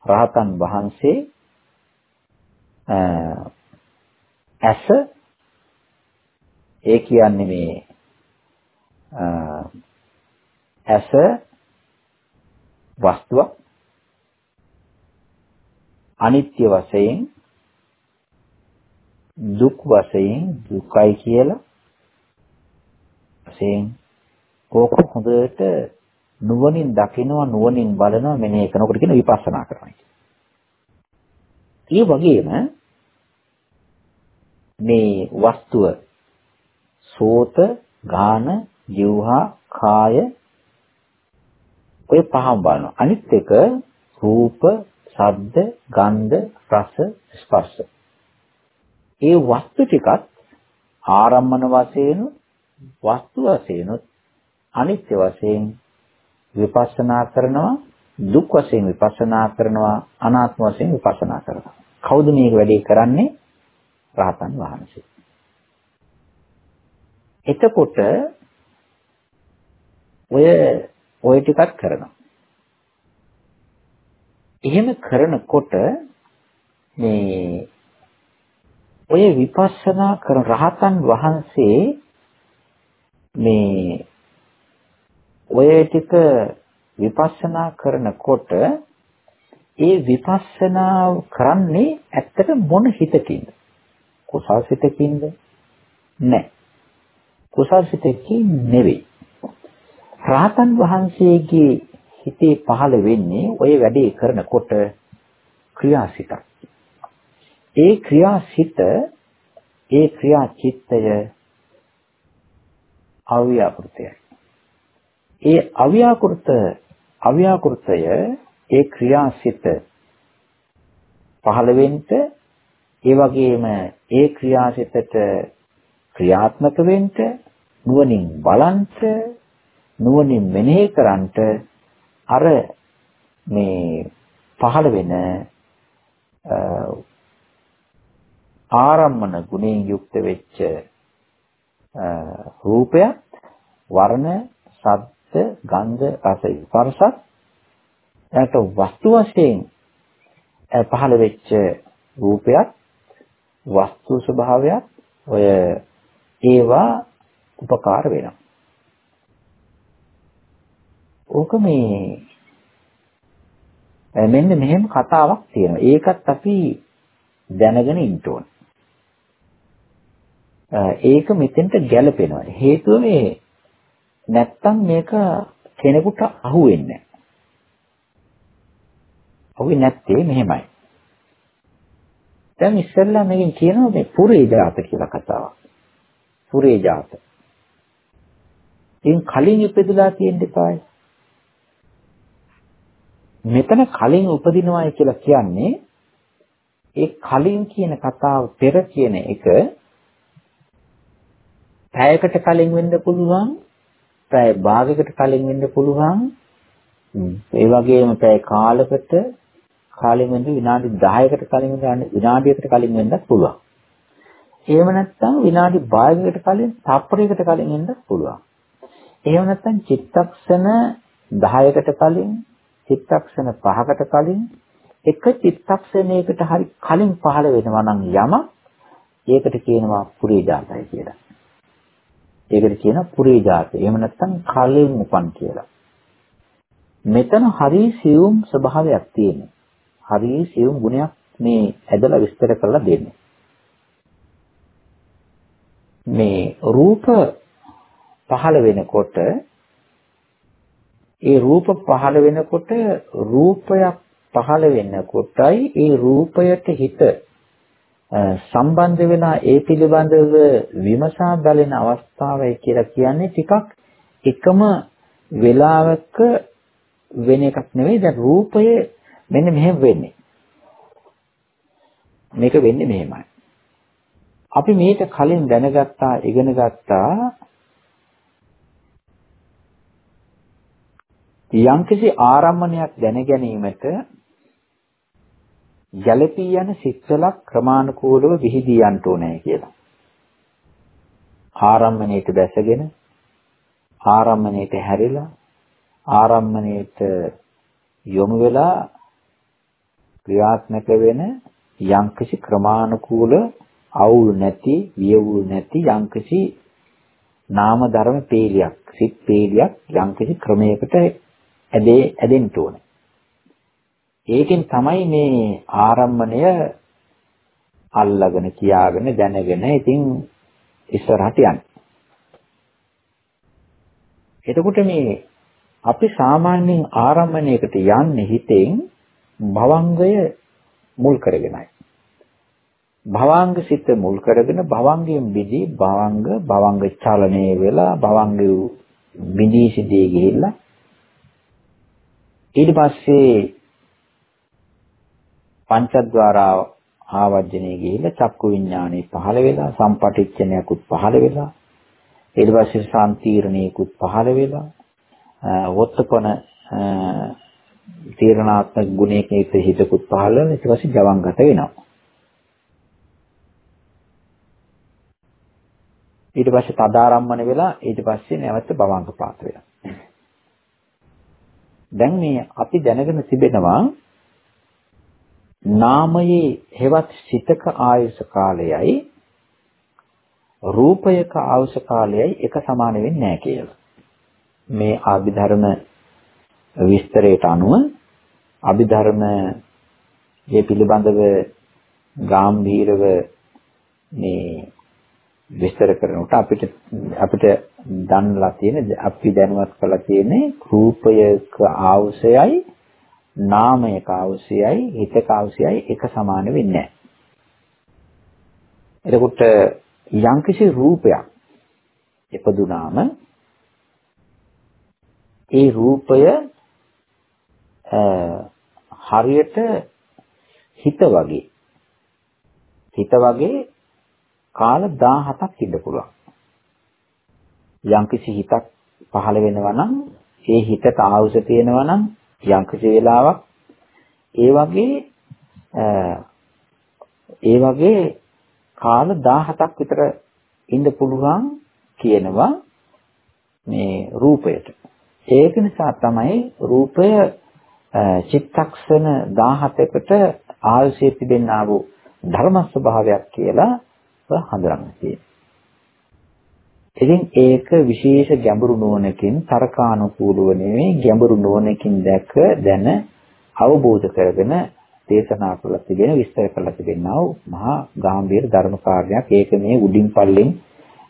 S2: රහතන් වහන්සේ ඇස ඒ කියන්නේ මේ ඇස වස්තුවක් අනිත්‍ය වශයෙන් දුක් වශයෙන් දුකයි කියලා වශයෙන් ඕක හොඳට නුවණින් දකිනවා නුවණින් බලනවා මෙනෙහි කරනකොට කියන විපස්සනා කරනවා. ඒ වගේම මේ වස්තුව සෝත, ගාන, ජීවහා, කාය ඔය පහම බලනවා. අනිත් එක රූප, ශබ්ද, ගන්ධ, රස, ස්පර්ශ. ඒ වස්තු ටිකත් ආරම්මන වශයෙන් වස්තු වශයෙන් අනිත්‍ය වශයෙන් විපස්සනා කරනවා දුක් වශයෙන් විපස්සනා කරනවා අනාත්ම වශයෙන් විපස්සනා කරනවා. කවුද මේක වැඩේ කරන්නේ? රහතන් වහන්සේ. එතකොට ඔය ඔය ටිකක් කරනවා. එහෙම කරනකොට මේ ඔය විපස්සනා කරන රහතන් වහන්සේ මේ ඔය ටික විපස්සනා කරනකොට ඒ විපස්සනා කරන්නේ ඇත්තට මොන හිතකින්ද? කුසල් සිතකින්ද? නැහැ. කුසල් සිතකින් නෙවෙයි. රාතන් වහන්සේගේ හිතේ පහළ වෙන්නේ ඔය වැඩේ කරනකොට ක්‍රියාසිතක්. ඒ ක්‍රියාසිත ඒ ක්‍රියාචිත්තය අව්‍යාපෘතයයි. ඒ අව්‍යාකෘත අව්‍යාකෘතය ඒ ක්‍රියාසිත පහළ වෙන්න ඒ වගේම ඒ ක්‍රියාසිතට ක්‍රියාත්මක වෙන්න නුවණින් බලන්ට නුවණින් මෙනෙහි කරන්ට අර මේ පහළ වෙන ආරම්මන ගුණයෙන් යුක්ත වෙච්ච රූපයත් වර්ණ, ශබ්ද, ශබ්ද ගන්ධ රස ස්පර්ශත් එයට වස්තු වශයෙන් පහළ වෙච්ච රූපයක් වස්තු ස්වභාවයක් ඔය ඒවා උපකාර වෙනවා. ඕක මේ මෙන්න මෙහෙම කතාවක් තියෙනවා. ඒකත් අපි දැනගෙන ඉන්න ඕන. ඒක මෙතෙන්ට ගැලපෙනවා. හේතුව මේ නැත්තම් මේක කෙනෙකුට අහුවෙන්නේ නැහැ. අහුවෙන්නේ නැත්තේ මෙහෙමයි. දැන් ඉස්සෙල්ලා මේකෙන් කියනවා මේ පුරේ ජාත කියලා කතාවක්. පුරේ ජාත. ඉන් කලින් ඉපදලා තියෙන්න එපායි. මෙතන කලින් උපදිනවායි කියලා කියන්නේ ඒ කලින් කියන කතාව පෙර කියන එක පැයකට කලින් වෙන්න පුළුවන් පැය භාගයකට කලින් වෙන්න පුළුවන්. ඒ වගේම පැය කාලකට කලින් වෙන්න විනාඩි 10කට කලින් වෙන්න විනාඩියකට කලින් වෙන්නත් පුළුවන්. එහෙම නැත්නම් විනාඩි 5කට කලින් තප්පරයකට කලින් වෙන්නත් පුළුවන්. එහෙම නැත්නම් චිත්තක්ෂණ 10කට කලින් චිත්තක්ෂණ 5කට කලින් එක චිත්තක්ෂණයකට හරි කලින් පහළ වෙනවා නම් යම ඒකට කියනවා පුරේදාතයි කියලා. ඒකට කියන පුරේජාතය. එහෙම නැත්නම් කලින් උපන් කියලා. මෙතන හරි සියුම් ස්වභාවයක් තියෙනවා. හරි සියුම් ගුණයක් මේ ඇදලා විස්තර කරලා දෙන්නේ. මේ රූප පහළ වෙනකොට ඒ රූප පහළ වෙනකොට රූපයක් පහළ වෙනකොටයි ඒ රූපයට හිත සම්බන්ධ වෙලා ඒ පිළිබඳව විමසා බලන අවස්ථාවයි කියලා කියන්නේ ටිකක් එකම වෙලාවක වෙන එකක් නෙවෙයි. දැන් රූපය මෙන්න මෙහෙම වෙන්නේ. මේක වෙන්නේ මෙහෙමයි. අපි මේක කලින් දැනගත්තා ඉගෙන ගත්තා. යම්කිසි ආරම්මණයක් දැන ගැනීමට ගැළපී යන සිත්වල ක්‍රමානුකූලව විහිදී යන්න ඕනේ කියලා. ආරම්මණයට දැසගෙන ආරම්මණයට හැරිලා ආරම්මණයට යොමු වෙලා ක්‍රියාත්මක වෙන යම්කිසි ක්‍රමානුකූල අවුල් නැති වියවුල් නැති යම්කිසි නාම ධර්ම peelියක් සිත් peelියක් යම්කිසි ක්‍රමයකට ඇදේ ඇදෙන්න ඕනේ ඒකෙන් තමයි මේ ආරම්මණය අල්ලගෙන කියාගෙන දැනගෙන ඉතින් ඉස්සරහට යන්නේ. එතකොට මේ අපි සාමාන්‍යයෙන් ආරම්මණයකට යන්නේ හිතෙන් භවංගය මුල් කරගෙනයි. භවංග සිත මුල් කරගෙන භවංගයෙන් බිදී භවංග භවංග චලනයේ වෙලා භවංග බිදී සිටේ ගිහිල්ලා ඊට පස්සේ පංචද්වාරා ආවර්ජනේ ගිහිල්ලා චක්කු විඥානේ පහළ වෙලා සම්පටිච්ඡනයකුත් පහළ වෙලා ඊට පස්සේ සාන්තිරණයකුත් පහළ වෙලා වොත්තපන තීරණාත්මක ගුණයක හිතකුත් පහළ වෙනවා ඊට පස්සේ ජවංගත වෙනවා. ඊට පස්සේ තදාරම්මන වෙලා ඊට පස්සේ නැවත භවංගපාත වෙනවා. දැන් මේ අපි දැනගෙන තිබෙනවා නාමයේ හෙවත් සිතක ආයුෂ කාලයයි රූපයක ආයුෂ කාලයයි එක සමාන වෙන්නේ නැහැ කියලා. මේ ආභිධර්ම විස්තරයට අනුව අභිධර්මයේ පිළිබඳව ගාම්භීරව මේ විස්තර කරනකොට අපිට අපිට දන්ලා තියෙන අපි දැනුවත් කරලා තියෙන්නේ රූපයක ආවශ්‍යයි නාමයක ආවශ්‍යයි හිතක ආවශ්‍යයි එක සමාන වෙන්නේ නැහැ. එතකොට යම්කිසි රූපයක් ඉපදුනාම ඒ රූපය හරියට හිත වගේ හිත වගේ කාල 17ක් ඉන්න පුළුවන්. යම්කිසි හිතක් පහළ වෙනවා නම් ඒ හිතට ආවුස තියෙනවා නම් යම්කිසි වෙලාවක් ඒ වගේ ඒ වගේ කාල 17ක් විතර ඉන්න පුළුවන් කියනවා මේ රූපයට. ඒක නිසා තමයි රූපය චිත්තක්ෂණ 17කට ආයුෂය තිබෙනා වූ ධර්ම ස්වභාවයක් කියලා හඳුනගන්න තියෙනවා. ඉතින් ඒක විශේෂ ගැඹුරු නුවණකින් තරකානුකූලව නෙවෙයි ගැඹුරු නුවණකින් දැක දැන අවබෝධ කරගෙන දේශනා කරලා තිබෙන විස්තර කරලා තිබෙනා මහා ගාම්භීර ධර්ම කාර්යයක්. ඒක මේ උඩින් පල්ලෙන්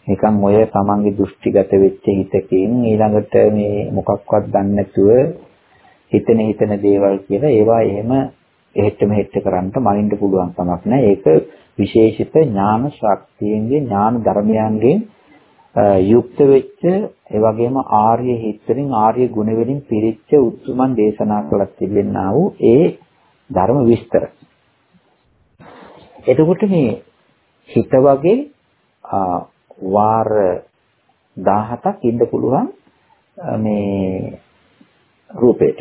S2: නිකන් ඔය තමන්ගේ දෘෂ්ටිගත වෙච්ච හිතකින් ඊළඟට මේ මොකක්වත් දන්නේ නැතුව හිතන හිතන දේවල් කියලා ඒවා එහෙම එහෙට මෙහෙට කරන්න මනින්න පුළුවන් කමක් නැහැ. ඒක විශේෂිත ඥාන ශක්තියෙන්ගේ ඥාන ධර්මයන්ගෙන් යුක්ත වෙච්ච ඒ වගේම ආර්ය හිත් වලින් ආර්ය ගුණ වලින් පිරිච්ච උතුමන් දේශනා කළා තිබෙනා වූ ඒ ධර්ම විස්තර. එතකොට මේ හිත වගේ වාර 17ක් ඉන්න පුළුවන් මේ රූපේට.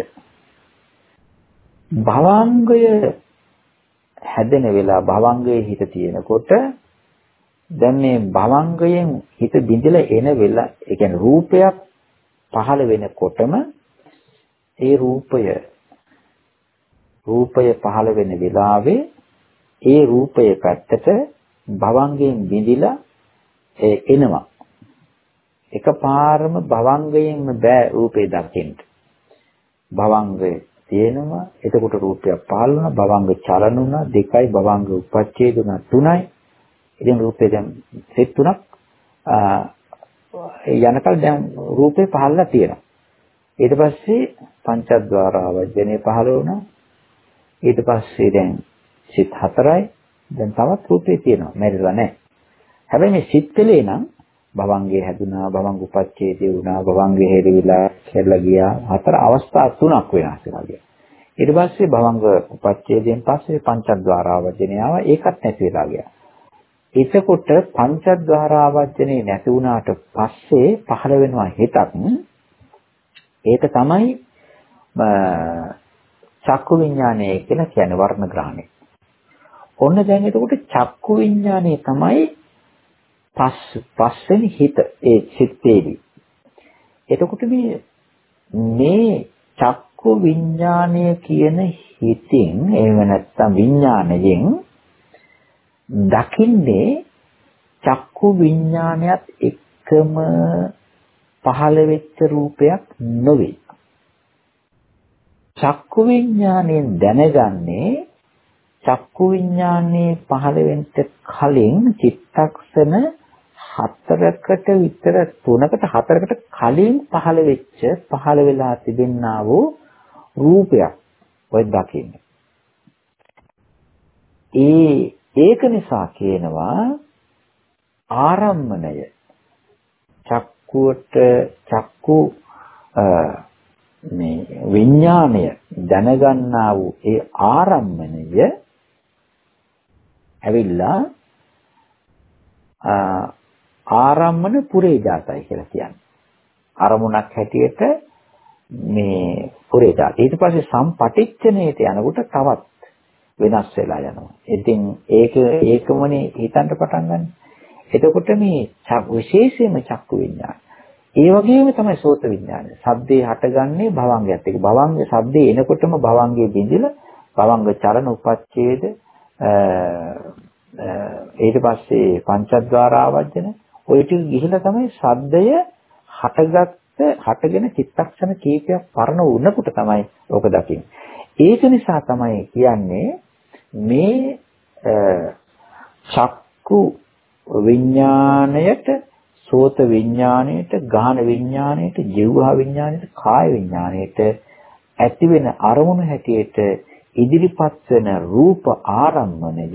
S2: භවංගය හැදෙන වෙලාව භවංගයේ හිත තියෙනකොට දැන් මේ භවංගයෙන් හිත බිඳිලා එන වෙලා ඒ කියන්නේ රූපයක් පහළ වෙනකොටම ඒ රූපය රූපය පහළ වෙන වෙලාවේ ඒ රූපය පැත්තට භවංගයෙන් බිඳිලා එනවා. එකපාරම භවංගයෙන්ම බෑ රූපේ දකින්න භවංගය තියෙනවා එතකොට රූපයක් පහළ වුණා භවංග චලන වුණා දෙකයි භවංග උපච්ඡේද වුණා තුනයි ඉතින් රූපේ දැන් සෙත් තුනක් යනකල් දැන් රූපේ පහළලා තියෙනවා. ඊට පස්සේ පංචද්වාර ආවර්ජනේ පහළ වුණා. ඊට පස්සේ දැන් සිත් හතරයි. දැන් තවත් රූපේ තියෙනවා. මැරිලා නැහැ. හැබැයි මේ සිත්කලේ නම් භවංගේ හැදුනා භවංග උපච්ඡේදේ වුණා භවංගේ හේරිවිලා කියලා ගියා. හතර අවස්ථා තුනක් වෙනස් වෙනවා කියන. ඊට පස්සේ භවංග උපච්ඡේදයෙන් පස්සේ පංචද්වාරාවචනය ආවා. ඒකත් නැති වෙලා ගියා. එතකොට පංචද්වාරාවචනේ නැති වුණාට පස්සේ පහළ වෙනවා හිතක් ඒක තමයි චක්කු විඥානය කියලා කියන්නේ වර්ණ ග්‍රහණය. ඔන්න දැන් එතකොට චක්කු විඥානය තමයි පස් පස්වෙනි හිත ඒ සිත්තේදී. එතකොට මේ මේ චක්කු විඥානය කියන හිතින් එහෙම නැත්නම් විඥාණයෙන් දකින්නේ චක්කු විඥානයත් එක්කම පහළ වෙච්ච රූපයක් නොවේ. චක්කු විඥාණයෙන් දැනගන්නේ චක්කු විඥානයේ පහළ වෙන්න කලින් චිත්තක්ෂණ හතරකට විතර තුනකට හතරකට කලින් පහළ වෙච්ච පහළ වෙලා තිබෙන්නා වූ රූපයක් ඔය දකින්නේ. ඒ ඒක නිසා කියනවා ආරම්මණය චක්කුවට චක්කු මේ විඥාණය දැනගන්නා වූ ඒ ආරම්මණය ඇවිල්ලා ආරම්මන පුරේජාතයි කියලා කියන්නේ. අරමුණක් හැටියට මේ පුරේජාත. ඊට පස්සේ සම්පටිච්ඡනේට යනකොට තවත් වෙනස් වෙලා යනවා. ඉතින් ඒක ඒකමනේ හිතන්න පටන් ගන්න. එතකොට මේ විශේෂයෙන්ම චක්කු විඥාන. ඒ වගේම තමයි සෝත විඥානය. සද්දේ හටගන්නේ භවංගයත් එක්ක. භවංග සද්දේ එනකොටම භවංගේ බිඳිලා භවංග චරණ උපච්ඡේද ඊට පස්සේ පංචද්වාර ආවර්ජන ඔය ටික ගිහිලා තමයි සද්දය හටගත්ත හටගෙන චිත්තක්ෂණ කීපයක් පරණ වුණකොට තමයි ඕක දකින්නේ. ඒක නිසා තමයි කියන්නේ මේ චක්කු විඥාණයට සෝත විඥාණයට ගාන විඥාණයට ජීවහා විඥාණයට කාය විඥාණයට ඇති වෙන අරමුණු හැටියට ඉදිරිපත් වෙන රූප ආරම්මණය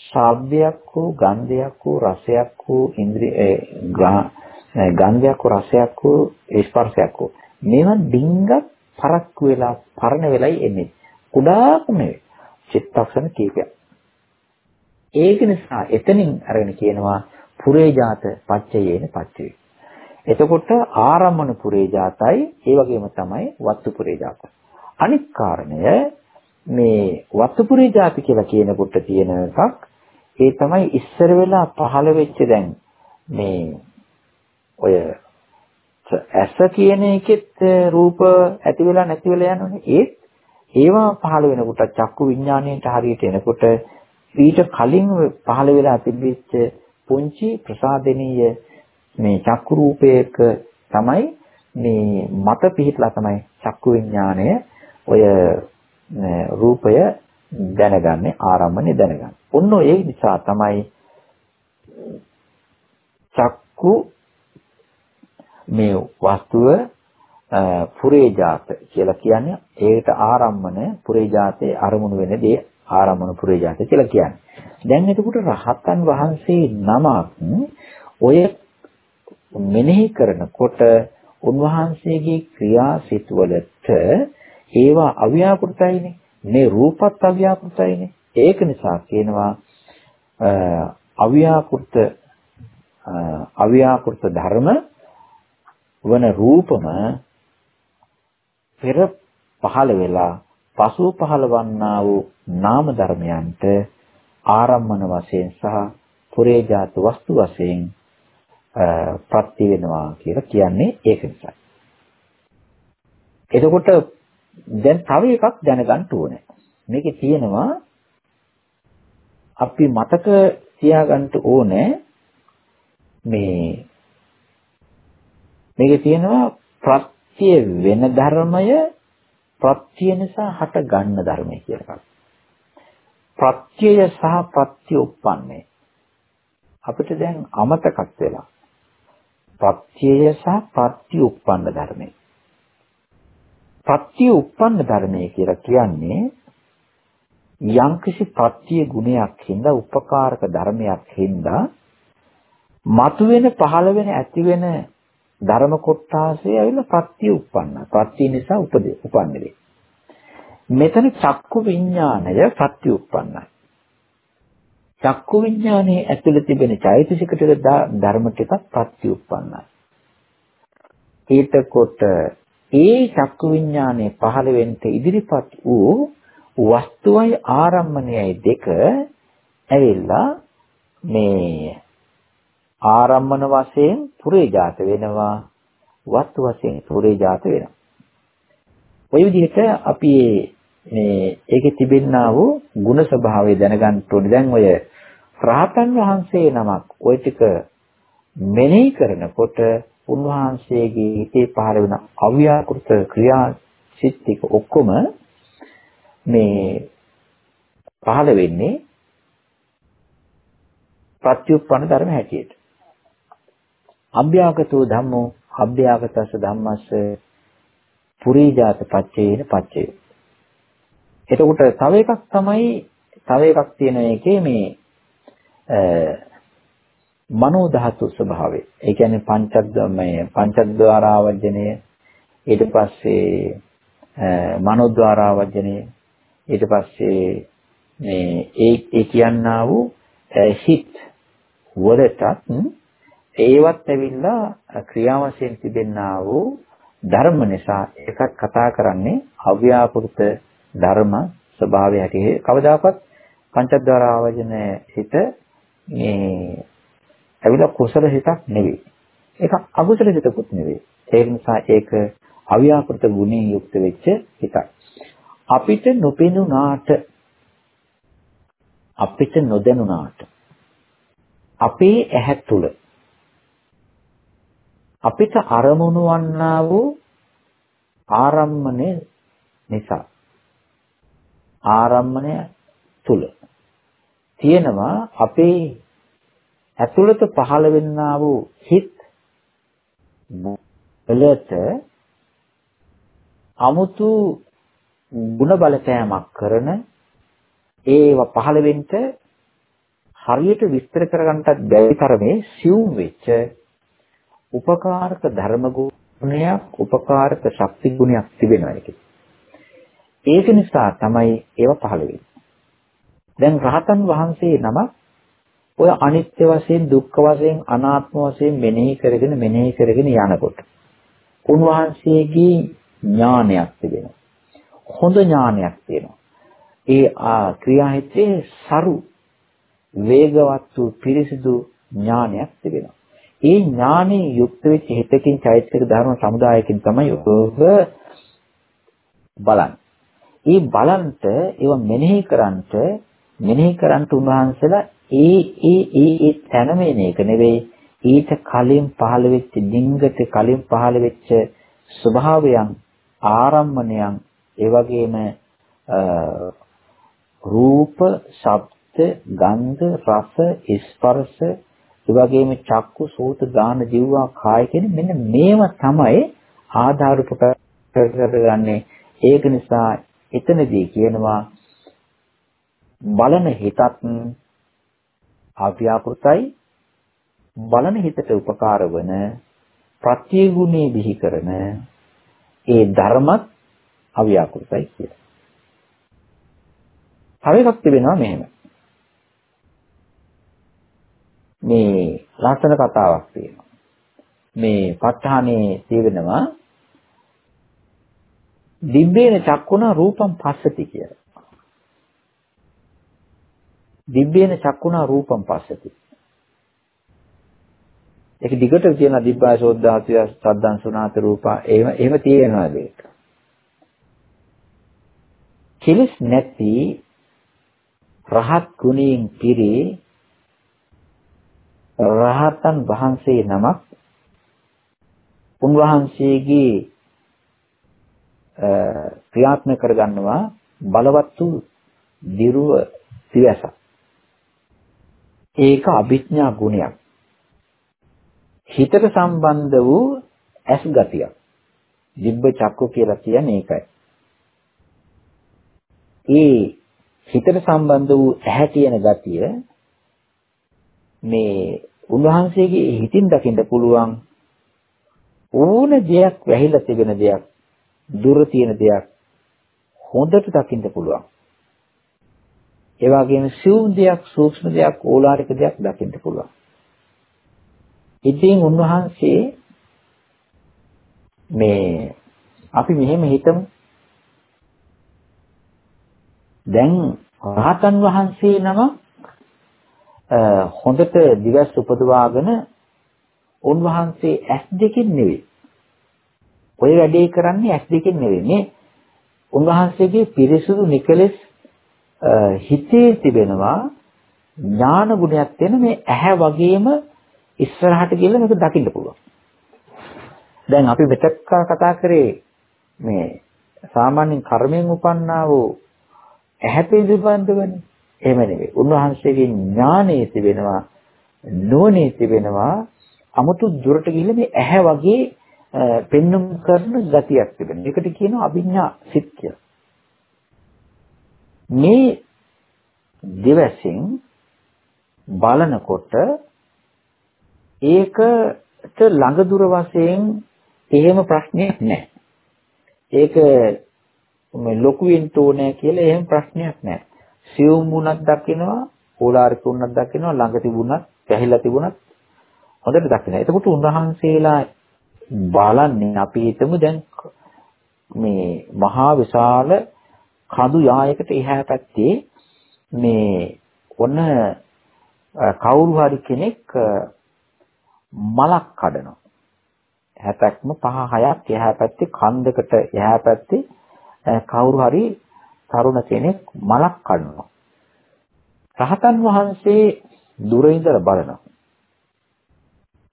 S2: ශබ්දයක් හෝ ගන්ධයක් හෝ රසයක් හෝ ඉන්ද්‍රිය ගන්ධයක් හෝ රසයක් හෝ ස්පර්ශයක් හෝ මේවා ඩිංගක් පරක් වෙලා පරණ වෙලයි එන්නේ. කුඩාක් නෙවෙයි. චිත්තක්ෂණ කීපයක් ඒක නිසා එතනින් අරගෙන කියනවා පුරේජාත පච්චයේන පච්චේ. එතකොට ආරම්මන පුරේජාතයි ඒ වගේම තමයි වත්තු පුරේජාත. අනික් කාරණය මේ වත්තු පුරේජාති කියලා කියනකොට තියෙන එකක් ඒ තමයි ඉස්සර වෙලා පහළ වෙච්ච දැන් මේ ඔය ඇස කියන එකෙත් රූප ඇති වෙලා නැති වෙලා යනවනේ ඒත් ඒවා පහළ වෙනකොට චක්කු විඥාණයට හරියට එනකොට ඊට කලින් පහළ වෙලා තිබිච්ච පුංචි ප්‍රසාදනීය මේ චක්කු රූපයක තමයි මේ මත පිහිටලා තමයි චක්කු විඥාණය ඔය රූපය දැනගන්නේ ආරම්භනේ දැනගන්නේ. ඔන්න ඒ නිසා තමයි චක්කු මේ වස්තුව පුරේජාත කියලා කියන්නේ ඒකට ආරම්මන පුරේජාතේ අරමුණු වෙන දේ ආරම්මන පුරේජාත කියලා කියන්නේ. දැන් එතකොට රහතන් වහන්සේ නමක් ඔය මෙනෙහි කරනකොට උන්වහන්සේගේ ක්‍රියාසිතවලට ඒවා අව්‍යාකෘතයිනේ. මේ රූපත් අව්‍යාකෘතයිනේ. ඒක නිසා කියනවා අව්‍යාකෘත අව්‍යාකෘත ධර්ම වන රූපම පෙර පහළ වෙලා පසුව පහළ වන්නා වූ නාම ධර්මයන්ට ආරම්මන වශයෙන් සහ පුරේජාත වස්තු වශයෙන් ප්‍රත්‍ය වෙනවා කියලා කියන්නේ ඒක නිසා. එතකොට දැන් තව එකක් දැනගන්න ඕනේ. මේකේ තියෙනවා අපි මතක තියාගන්න ඕනේ මේ මේකේ තියෙනවා ප්‍රත්‍ය වෙන ධර්මය ප්‍රත්‍ය නිසා හට ගන්න ධර්මය කියලා එකක්. ප්‍රත්‍යය සහ ප්‍රත්‍ය උප්පන්නේ අපිට දැන් අමතකක් වෙලා. ප්‍රත්‍යය සහ ප්‍රත්‍ය උප්පන්න ධර්මය. ප්‍රත්‍ය උප්පන්න ධර්මය කියලා කියන්නේ යම්කිසි ප්‍රත්‍ය ගුණයක් හින්දා උපකාරක ධර්මයක් හින්දා මතුවෙන පහළ වෙන ඇති වෙන ධර්ම කොටාසේ ඇවිල්ලා ප්‍රත්‍ය උප්පන්න ප්‍රත්‍ය නිසා උපදේ උපන්නේ මෙතන චක්කු විඥාණය ප්‍රත්‍යඋප්පන්නයි. චක්කු විඥානයේ ඇතුළේ තිබෙන චෛතසික ටික ධර්ම ටිකක් ප්‍රත්‍යඋප්පන්නයි. ඊටකොට ඒ චක්කු විඥානයේ පහළ වෙන්න ඉදිරිපත් වූ වස්තුවයි ආරම්මණයයි දෙක ඇවිල්ලා මේ ආරම්මන වශයෙන් පුරේජාත වෙනවා. වස්තු වශයෙන් පුරේජාත වෙනවා. ඔය විදිහට අපි මේ ඒකේ තිබෙන්නා වූ ಗುಣ ස්වභාවය දැනගන්න ඕනේ. දැන් ඔය රාතන් වහන්සේ නමක් ওই ටික මෙනෙහි කරනකොට උන්වහන්සේගේ හිතේ පහළ වෙන අව්‍යාකෘත ක්‍රියා සිත්තික ඔක්කොම මේ පහළ වෙන්නේ ප්‍රත්‍යুৎপন্ন ධර්ම හැටියට. අභ්‍යාගතෝ ධම්මෝ අභ්‍යාගතස්ස ධම්මස්ස පුරීජාත පච්චේන පච්චේ. එතකොට තව එකක් තමයි තව එකක් තියෙන එකේ මේ මනෝ ධාතු ස්වභාවය. ඒ කියන්නේ පංචද්දමය පංචද්වාරාවර්ජනය. ඊට පස්සේ මනෝද්වාරා වජනය ඊට පස්සේ මේ ඒ ඒ කියන්නා වූ හිත් වලටත් ඒවත් ඇවිල්ලා ක්‍රියා වශයෙන් තිබෙන්නා වූ ධර්ම නිසා එකක් කතා කරන්නේ අව්‍යාපෘත ධර්ම ස්වභාවය හැටියට කවදාකවත් පංචද්වාර ආවජන හිත මේ ඇවිල්ලා කුසල හිතක් නෙවෙයි. ඒක අකුසල හිතකුත් නෙවෙයි. ඒ නිසා ඒක අව්‍යාපෘත ගුණයෙන් යුක්ත වෙච්ච හිතක්. අපිට නොපෙනුනාට අපිට නොදැනුනාට අපේ ඇහැ තුල අපිට අරමුණු වන්නා වූ ආරම්මණය නිසා. ආරම්මණය තුල තියෙනවා අපේ ඇතුළත පහළ වෙන්නා වූ හිත් වලට අමුතු ಗುಣ බලපෑමක් කරන ඒව පහළ වෙන්න හරියට විස්තර කරගන්නටත් බැරි තරමේ සියුම් වෙච්ච උපකාරක ධර්ම ගුණයක් උපකාරක ශක්ති ගුණයක් තිබෙනවා ඒකේ. ඒක නිසා තමයි ඒව පහළ වෙන්නේ. දැන් රහතන් වහන්සේ නම ඔය අනිත්‍ය වශයෙන් දුක්ඛ වශයෙන් අනාත්ම වශයෙන් මෙනෙහි කරගෙන මෙනෙහි කරගෙන යනකොට උන්වහන්සේගේ ඥානයක් තිබෙනවා. හොඳ ඥානයක් තියෙනවා. ඒ ක්‍රියාහිතේ සරු වේගවත් වූ පිරිසිදු ඥානයක් තිබෙනවා. ඒ ඥානෙ යුක්ත වෙච්ච හිතකින් චෛතසික ධර්ම සමුදායකින් තමයි ඔබ බලන්නේ. ඒ බලන්ට ඒව මෙනෙහි කරන්ට මෙනෙහි කරන්ට උන්වහන්සේලා ඒ ඒ ඒ ඒ තැනම එන එක නෙවෙයි ඊට කලින් පහළ වෙච්ච ඩිංගට කලින් පහළ වෙච්ච ස්වභාවයන් ආරම්මණයන් ඒ වගේම රූප, ශබ්ද, ගන්ධ, රස, ස්පර්ශ, ඒ වගේම චක්කු, සෝත, ගාන, ජීවා, කාය කියන මෙන්න මේව තමයි ආධාර කරගන්නේ. ඒක නිසා එතනදී කියනවා බලන හිතත් අව්‍යාපෘතයි බලන හිතට උපකාර වන ප්‍රත්‍යගුණේ බිහි කරන ඒ ධර්මත් අව්‍යාකෘතයි කියලා. තව එකක් තිබෙනවා මෙහෙම. මේ ලස්සන කතාවක් තියෙනවා. මේ ප ဋ ාණේ තියෙනවා දිබ්බේන චක්කුණ රූපම් පස්සති කියලා. දිබ්බේන චක්කුණ රූපම් පස්සති. ඒක දිගට කියන දිබ්බා සෝද්ධාතිය සද්දං සුනාත රූපා එහෙම එහෙම තියෙනවා ඒක. කිලිස් නැති රහත් ගුණයෙන් පිරි රහතන් වහන්සේ නමක් උන්වහන්සේගේ ක්‍රියාත්මක කරගන්නවා බලවත් වූ දිරුව සිවැසක්. ඒක අභිඥා ගුණයක්. හිතට සම්බන්ධ වූ ඇස් ගතියක්. දිබ්බ චක්කු කියලා කියන්නේ ඒකයි. ඒ හිතට සම්බන්ධ වූ ඇහැ කියන ගතිය මේ උන්වහන්සේගේ හිතින් දකින්න පුළුවන් ඕන දෙයක් වැහිලා තිබෙන දෙයක් දුර තියෙන දෙයක් හොඳට දකින්න පුළුවන්. ඒ වගේම සිවුම් දෙයක් සූක්ෂම දෙයක් ඕලාරික දෙයක් දකින්න පුළුවන්. ඉතින් උන්වහන්සේ මේ අපි මෙහෙම හිතමු දැන් රහතන් වහන්සේ නම හොඳට දිවස් උපදවාගෙන උන්වහන්සේ ඇස් දෙකින් නෙවෙයි. ඔය වැඩේ කරන්නේ ඇස් දෙකින් නෙවෙයි. මේ උන්වහන්සේගේ පිරිසුදු නිකලස් හිතේ තිබෙනවා ඥාන ගුණයක් තියෙන මේ ඇහැ වගේම ඉස්සරහට ගිහලා මේක දකින්න පුළුවන්. දැන් අපි මෙතක් කතා කරේ මේ සාමාන්‍යයෙන් කර්මයෙන් උපන්නා වූ ඇහැ පිළිබඳවනේ. එහෙම නෙවෙයි. උන්වහන්සේගේ ඥානයේ තිබෙනවා නෝනේ තිබෙනවා 아무තු දුරට ගිහිල්ලා මේ ඇහැ වගේ පෙන්눔 කරන ගතියක් තිබෙනවා. ඒකට කියනවා අභිඥා සිත් කියලා. මේ දිවසින් බලනකොට ඒකට ළඟ දුර වශයෙන් එහෙම ප්‍රශ්නයක් නැහැ. ඒක මේ ලොකු වෙන්න ඕනේ කියලා එහෙම ප්‍රශ්නයක් නැහැ. සියුම් වුණක් දකිනවා, ඕලාරික වුණක් දකිනවා, ළඟ තිබුණත්, පැහිලා තිබුණත් හොඳට දකිනවා. එතකොට උන්වහන්සේලා බලන්නේ අපි හිතමු දැන් මේ මහා විශාල කඳු යායකට එහා පැත්තේ මේ ඔන්න කවුරු හරි කෙනෙක් මලක් කඩනවා. හැතක්ම පහ හයක් එහා පැත්තේ කන්දකට එහා පැත්තේ කවුරු හරි තරුණ කෙනෙක් මලක් කඩනවා. රහතන් වහන්සේ දුර ඉඳලා බලනවා.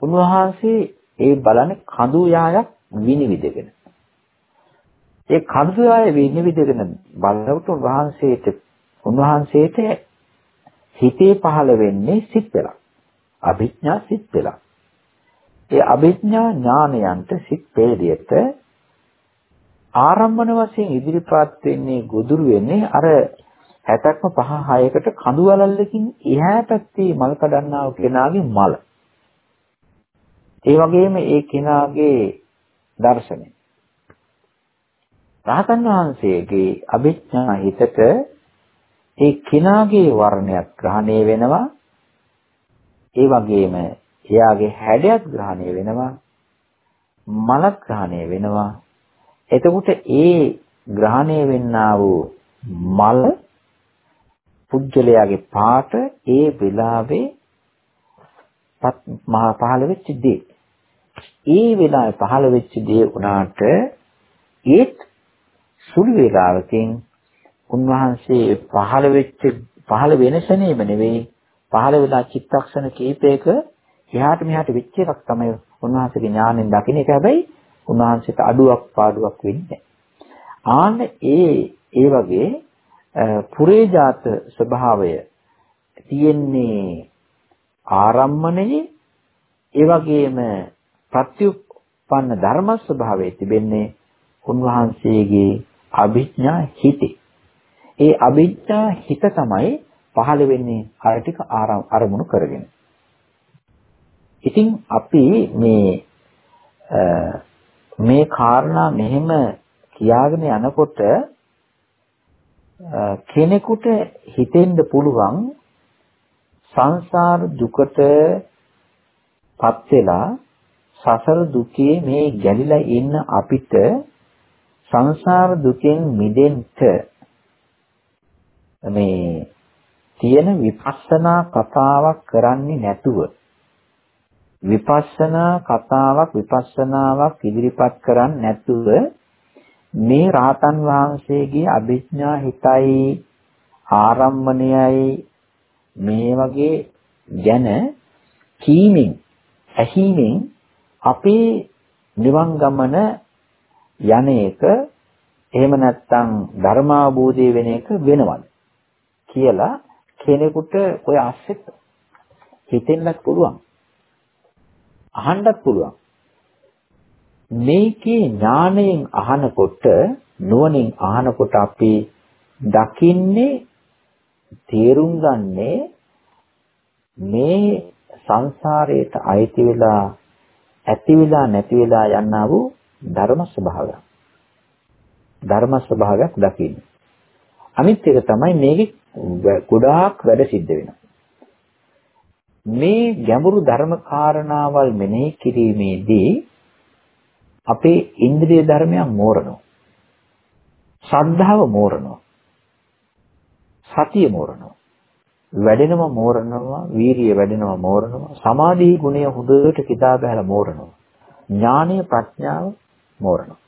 S2: උන්වහන්සේ ඒ බලන්නේ කඳු යායක් විනිවිදගෙන. ඒ කඳු යාය විනිවිදගෙන බලනකොට උන්වහන්සේට උන්වහන්සේට හිතේ පහළ වෙන්නේ සිත් වෙලා. අභිඥා සිත් වෙලා. ඒ අභිඥා ඥානයන්ට සිත් වේදියට ආරම්භන වශයෙන් ඉදිරිපත් වෙන්නේ ගොදුරු වෙන්නේ අර 60ක්ම 5 6කට කඳු වලල්ලකින් එහා පැත්තේ මල් කඩන්නා වූ කෙනාගේ මල. ඒ වගේම ඒ කෙනාගේ දර්ශනය. රහතන් වහන්සේගේ අභිඥා හිතට ඒ කෙනාගේ වර්ණයක් ග්‍රහණය වෙනවා. ඒ වගේම එයාගේ හැඩයක් ග්‍රහණය වෙනවා. මලක් ග්‍රහණය වෙනවා. එතකොට ඒ ග්‍රහණය වෙන්නා වූ මල පුජ්‍යලයාගේ පාට ඒ වෙලාවේ මහා පහළ වෙච්ච දේ. ඒ වෙලාවේ පහළ වෙච්ච දේ උනාට ඒත් සුළු වේලාවකින් උන්වහන්සේ පහළ වෙච්ච පහළ වෙන ශනේම නෙවෙයි පහළ වෙලා චිත්තක්ෂණ කීපයක එහාට මෙහාට වෙච්ච එකක් තමයි උන්වහන්සේගේ ඥාණයෙන් දකින්න ඒක හැබැයි උන්වහන්සේට අඩුවක් පාඩුවක් වෙන්නේ ආන්න ඒ ඒ වගේ පුරේජාත ස්වභාවය තියෙන්නේ ආරම්මණයේ ඒ වගේම ප්‍රත්‍යুৎපන්න ධර්ම ස්වභාවය තිබෙන්නේ උන්වහන්සේගේ අභිඥා හිතේ. ඒ අභිඥා හිත තමයි පහළ වෙන්නේ අර ටික අරමුණු කරගෙන. ඉතින් අපි මේ මේ කාරණා මෙහෙම කියාගෙන යනකොට කෙනෙකුට හිතෙන්න පුළුවන් සංසාර දුකට පත් වෙලා සසර දුකේ මේ ගැලිලා ඉන්න අපිට සංසාර දුකෙන් මිදෙන්න මේ තියෙන විපස්සනා කතාවක් කරන්නේ නැතුව විපස්සනා කතාවක් විපස්සනාවක් ඉදිරිපත් කරන්නේ නැතුව මේ රාතන් වහන්සේගේ අභිඥා හිතයි ආරම්මණයයි මේ වගේ ගැන කීමෙන් ඇහිමෙන් අපේ නිවන් ගමන යන එක එහෙම නැත්නම් ධර්මාභූතය වෙන එක වෙනවද කියලා කෙනෙකුට ඔය අස්සෙත් හිතෙන්නත් පුළුවන්. අහන්නත් පුළුවන් මේකේ ඥාණයෙන් අහනකොට නුවණින් අහනකොට අපි දකින්නේ තේරුම් ගන්නේ මේ සංසාරයට අයිති වෙලා ඇති වෙලා නැති වෙලා යන්නා වූ ධර්ම ස්වභාවයක්. ධර්ම ස්වභාවයක් දකින්න. අනිත් එක තමයි මේකේ ගොඩාක් වැඩ සිද්ධ වෙනවා. මේ ගැඹුරු ධර්ම කාරණාවල් මෙනෙහි කිරීමේදී අපේ ඉන්ද්‍රිය ධර්මයන් මෝරනවා. ශ්‍රද්ධාව මෝරනවා. සතිය මෝරනවා. වැඩෙනව මෝරනවා, වීරිය වැඩෙනව මෝරනවා, සමාධි ගුණය හොඳට කිතා බහැලා මෝරනවා. ඥානීය ප්‍රඥාව මෝරනවා.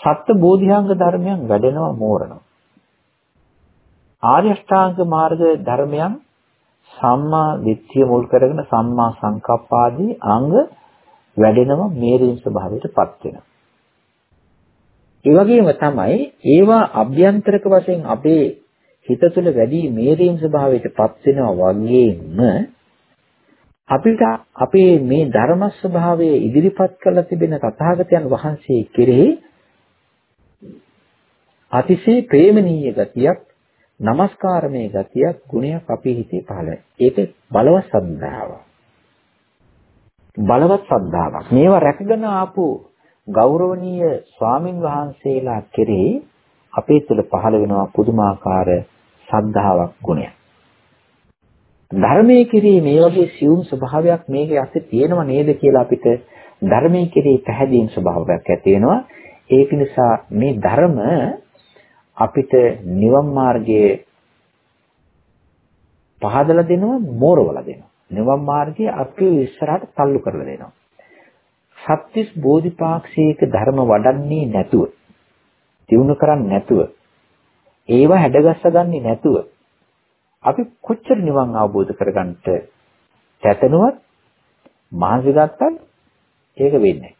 S2: සත්‍ය බෝධිහාංග ධර්මයන් වැඩෙනවා මෝරනවා. ආර්ය අෂ්ටාංග මාර්ග ධර්මයන් සම්මා දිට්ඨිය මුල් කරගෙන සම්මා සංකප්පාදී අංග වැඩෙනවා මේරීම් ස්වභාවයටපත් වෙනවා. ඒ වගේම තමයි ඒවා අභ්‍යන්තරක වශයෙන් අපේ හිත තුළ වැඩි මේරීම් ස්වභාවයටපත් වෙනවා වගේම අපිට අපේ මේ ධර්ම ස්වභාවය ඉදිරිපත් කරලා තිබෙන තථාගතයන් වහන්සේ කෙරෙහි අතිශය ප්‍රේමණීය ගතියක් নমස්කාරමේ ගතියක් ගුණයක් අපේ හිතේ පහළ ඒක බලවත් ශ්‍රද්ධාව බලවත් ශ්‍රද්ධාවක් මේවා රැකගෙන ආපු ගෞරවනීය ස්වාමින් වහන්සේලා කෙරෙහි අපේ තුල පහළ වෙනවා පුදුමාකාර සද්ධාාවක් ගුණයක්. ධර්මයේ කෙරෙහි මේ වගේ සියුම් ස්වභාවයක් මේකේ ඇත්තේ තියෙනව නේද කියලා අපිට ධර්මයේ කෙරෙහි පැහැදීම් ස්වභාවයක් ඇති වෙනවා. ඒක නිසා මේ ධර්ම අපිට නිවන් මාර්ගයේ පහදලා දෙනවා මෝරවලා දෙනවා. නිවන් මාර්ගයේ අපිව ඉස්සරහට තල්ලු කරලා දෙනවා. සත්‍තිස් බෝධිපාක්ෂික ධර්ම වඩන්නේ නැතුව, දිනු කරන්නේ නැතුව, ඒවා හැඩගස්ස ගන්නේ නැතුව අපි කොච්චර නිවන් අවබෝධ කරගන්නට තැතනුවත් මහන්සි ගත්තත් ඒක වෙන්නේ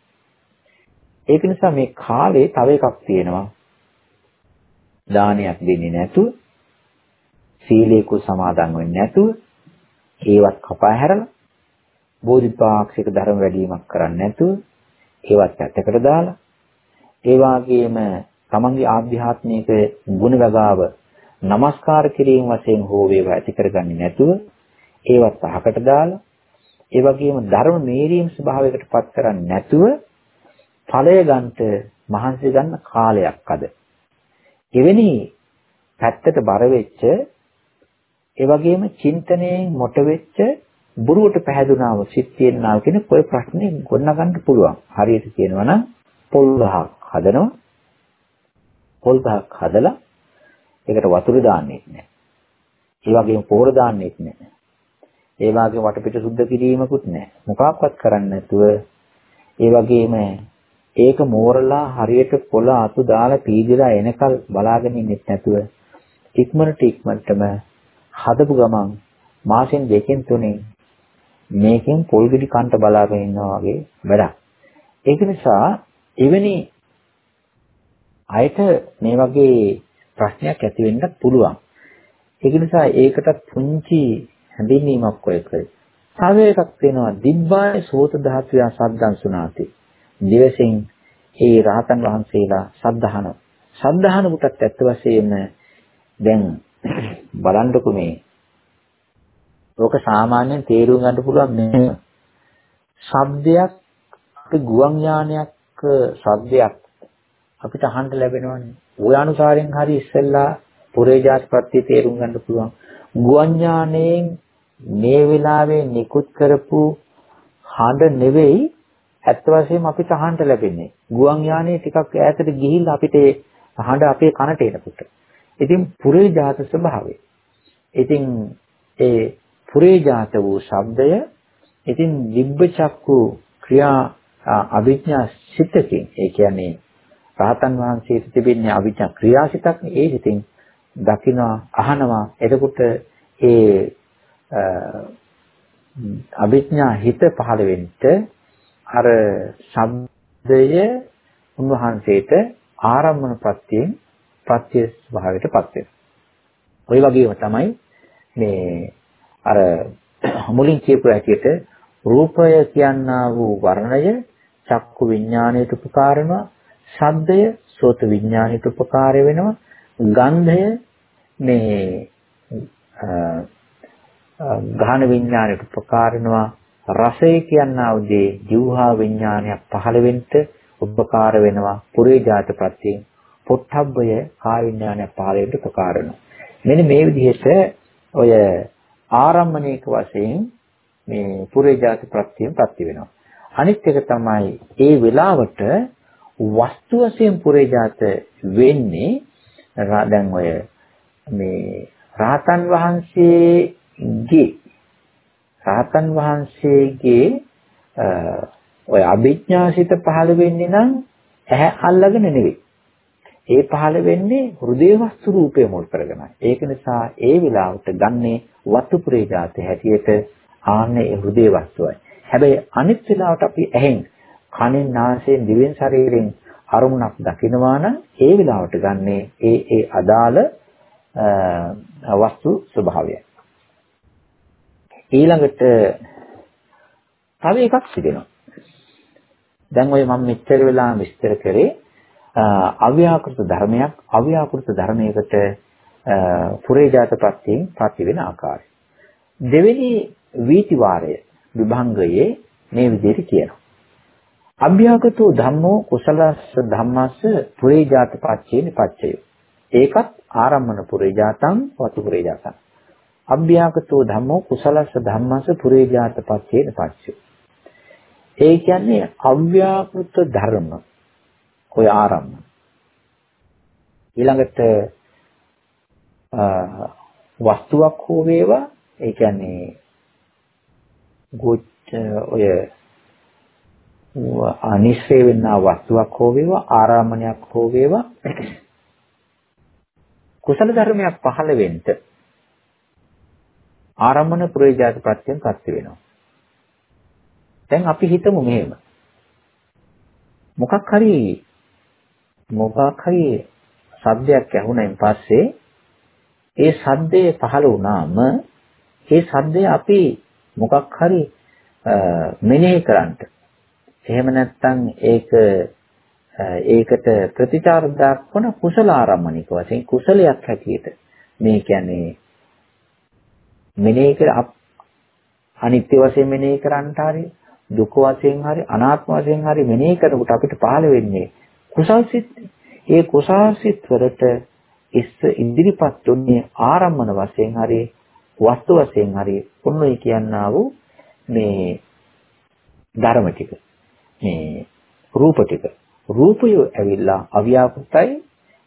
S2: ඒක නිසා මේ කාලේ තව එකක් තියෙනවා දානයක් දෙන්නේ නැතුව සීලේක සමාදන් වෙන්නේ නැතුව ඒවත් කපා හැරලා බෝධිපාක්ෂික ධර්ම වැඩිවීමක් කරන්නේ නැතුව ඒවත් පැත්තකට දාලා ඒ වගේම තමන්ගේ ආධ්‍යාත්මික ගුණ වගාව নমස්කාර කිරීම වශයෙන් හෝ වේවා ඇති කරගන්නේ නැතුව ඒවත් අහකට දාලා ඒ වගේම ධර්ම මේරීම් ස්වභාවයකට පත් කරන්නේ නැතුව ඵලය ගන්නට මහන්සි ගන්න කාලයක් අද. එවැනි පැත්තට බර වෙච්ච ඒ වගේම චින්තනයෙන් මොට වෙච්ච බුරුවට පැහැදුනාව සිත්තියෙන්නාව කියන કોઈ ප්‍රශ්නේ ගොඩනගන්න පුළුවන්. හරියට කියනවා නම් පොල් ගහක් හදනවා. පොල් ගහක් හදලා ඒකට වතුර දාන්නෙත් නැහැ. ඒ වගේම පොහොර දාන්නෙත් නැහැ. ඒ වගේම වටපිට සුද්ධ කිරීමකුත් නැහැ. මොකක්වත් කරන්නේ නැතුව ඒ වගේම ඒක මෝරලා හරියට පොළ අතු දාලා පීදිලා එනකල් බලාගෙන ඉන්නෙත් නැතුව ඉක්මනට ඉක්මනටම හදපු ගමන් මාසෙන් දෙකෙන් තුනෙන් මේකෙන් පොල් ගෙඩි කන්ට බලාගෙන ඉන්නවා වගේ වැඩක්. ඒක නිසා එවැනි අයට මේ වගේ ප්‍රශ්නයක් ඇති වෙන්නත් පුළුවන්. ඒක නිසා ඒකට පුංචි හැඳින්වීමක් ඔය කරේ. තව එකක් තියෙනවා දිබ්බාය සෝත ධාතුය සද්දං සුනාති. දිවසින් ඒ රහතන් වහන්සේලා සද්ධාහන සද්ධාහන කොටත් ඇත්ත වශයෙන්ම දැන් බලන්නකො මේ ඕක සාමාන්‍යයෙන් තේරුම් ගන්න පුළුවන් මේ ශබ්දයක් අපි ගුවන් යානයක් ශබ්දයක් අපිට අහන්න ලැබෙනවනේ. ওই අනුසාරයෙන් හරි ඉස්සෙල්ලා පුරේජාත ප්‍රත්‍ය තේරුම් ගන්න පුළුවන්. ගුවන් යානයෙන් මේ වෙලාවේ නිකුත් කරපු හඬ නෙවෙයි ඇත්ත වශයෙන්ම අපිට අහන්න ලැබෙන්නේ. ගුවන් යානයේ ටිකක් ඈතට ගිහිල්ලා අපිට හඬ අපේ කනට එනකොට. ඉතින් පුරේජාත ස්වභාවය. ඉතින් ඒ පුරේජාත වූ ශබ්දය ඉතින් දිබ්බ චක්කු ක්‍රියා අවිඥා සිතකින් ඒ කියන්නේ රාතන් වහන්සේට තිබෙන්නේ අවිඥා ක්‍රියාසිතක් ඒ හිතින් දකිනවා අහනවා එතකොට ඒ අවිඥා හිත පහළ වෙන්න අර ශබ්දය උන්වහන්සේට ආරම්මන ප්‍රත්‍යයෙන් ප්‍රත්‍ය ස්වභාවයටපත් වෙනවා. ওই වගේම තමයි මේ අර මුලින් කියපු හැටියට රූපය කියනා වූ වර්ණය චක්කු විඥාණයට උපකාරනවා ශබ්දය සෝත විඥාණයට උපකාර වෙනවා ගන්ධය මේ ගාහන විඥාණයට උපකාර වෙනවා රසය කියනා උදේ ජීවහා විඥානයක් පහළ වෙන්න උපකාර වෙනවා. පුරේජාත ප්‍රත්‍යයෙන් පොට්ටබ්බය කාය විඥානයක් පහළ වෙන්න උපකාර වෙනවා. මෙන්න මේ විදිහට ඔය ආරම්මණයක වශයෙන් මේ පුරේජාත ප්‍රත්‍යයෙන් ප්‍රත්‍ය වෙනවා. අනිත් එක තමයි ඒ වෙලාවට වස්තු වශයෙන් පුරේජාත වෙන්නේ දැන් ඔය මේ රාතන් වහන්සේගේ රාතන් වහන්සේගේ ඔය අභිඥාසිත පහළ වෙන්නේ නම් ඇහැ අල්ලගෙන නෙවෙයි. ඒ පහළ වෙන්නේ හෘදේ වස්තු රූපය මුල් කරගෙනයි. ඒක නිසා ඒ විලාවට ගන්නේ වතු ප්‍රේජාතේ හැටියට ආන්නේ හෘදේ වස්තුවයි. හැබැයි අනිත් වෙලාවට අපි ඇහෙන් කනෙන් නාසයෙන් දිවෙන් ශරීරයෙන් අරමුණක් දකිනවා නම් ඒ වෙලාවට ගන්නේ ඒ ඒ අදාළ වස්තු ස්වභාවයයි. ඊළඟට තව එකක් තිබෙනවා. දැන් ඔය මම මෙච්චර වෙලා විස්තර කරේ අව්‍යාකෘත ධර්මයක් අව්‍යාකෘත ධර්මයකට පුරේජාත ප්‍රත්‍යයෙන් ප්‍රති වෙන ආකාරය. දෙවෙනි වීති වාරය විභංගයේ මේ විදිහට කියනවා. අභ්‍යාගතෝ ධම්මෝ කුසලස්ස ධම්මස්ස පුරේජාත පච්චේන පච්චය. ඒකත් ආරම්මන පුරේජාතං වතු පුරේජාතං. අභ්‍යාගතෝ ධම්මෝ කුසලස්ස ධම්මස්ස පුරේජාත පච්චේන පච්චය. ඒ කියන්නේ අව්‍යාකෘත ධර්ම ඔය ආරම්භ. ඊළඟට වස්තුවක් හෝ වේවා ඒ කියන්නේ ගොච්ච ඔය අනිශ්චය වෙනා වස්තුවක් හෝ වේවා ආරාමණයක් හෝ වේවා කුසල ධර්මයක් පහළ වෙන්න ආරම්මන ප්‍රයෝජාත ප්‍රත්‍යයෙන් පත් වෙනවා. දැන් අපි හිතමු මෙහෙම. මොකක් හරි මොකක් හරි සද්දයක් ඇහුණෙන් පස්සේ ඒ සද්දේ පහළ වුණාම ඒ සද්දේ අපි මොකක් හරි මෙනෙහි කරන්නට එහෙම නැත්නම් ඒක ඒකට ප්‍රතිචාර දක්වන කුසල ආරම්මණික වශයෙන් කුසලයක් හැටියට මේ කියන්නේ මෙනෙහි කර අනිත්‍ය වශයෙන් මෙනෙහි කරන්නට හරි දුක වශයෙන් හරි අනාත්ම වශයෙන් හරි මෙනෙහි කරනකොට අපිට පහළ වෙන්නේ කුසල් සිත්. ඒ කුසල් සිත් වලට ඉස්ස ඉදිරිපත් උන්නේ ආරම්මන වශයෙන් හරි වස්තු වශයෙන් හරි ඔන්නෝයි කියන්නා වූ මේ ධර්ම ටික. මේ රූප ටික. රූපය ඇවිල්ලා අව්‍යාකෘතයි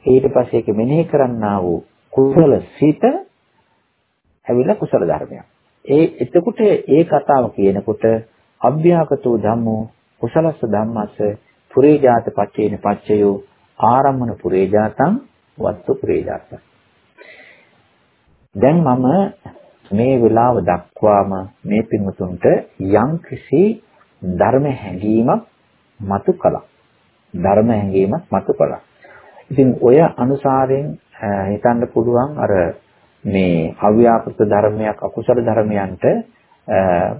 S2: ඊට පස්සේ ඒක මෙනෙහි කරන්නා වූ කුසල සිත ඇවිල්ලා කුසල ධර්මයක්. ඒ එතකොට ඒ කතාව කියනකොට අභ්‍යාකතෝ ධම්මෝ කුසලස්ස ධම්මස්ස පුරේජාත පච්චේන පච්චයෝ ආරම්මන පුරේජාතං වත්තු පුරේජාතං දැන් මම මේ වෙලාව දක්වාම මේ පින්වතුන්ට යම් කිසි ධර්ම හැඟීමක් මතු කළා. ධර්ම හැඟීමක් මතු කළා. ඉතින් ඔය අනුසාරයෙන් හිතන්න පුළුවන් අර මේ අව්‍යාකෘත ධර්මයක් අකුසල ධර්මයන්ට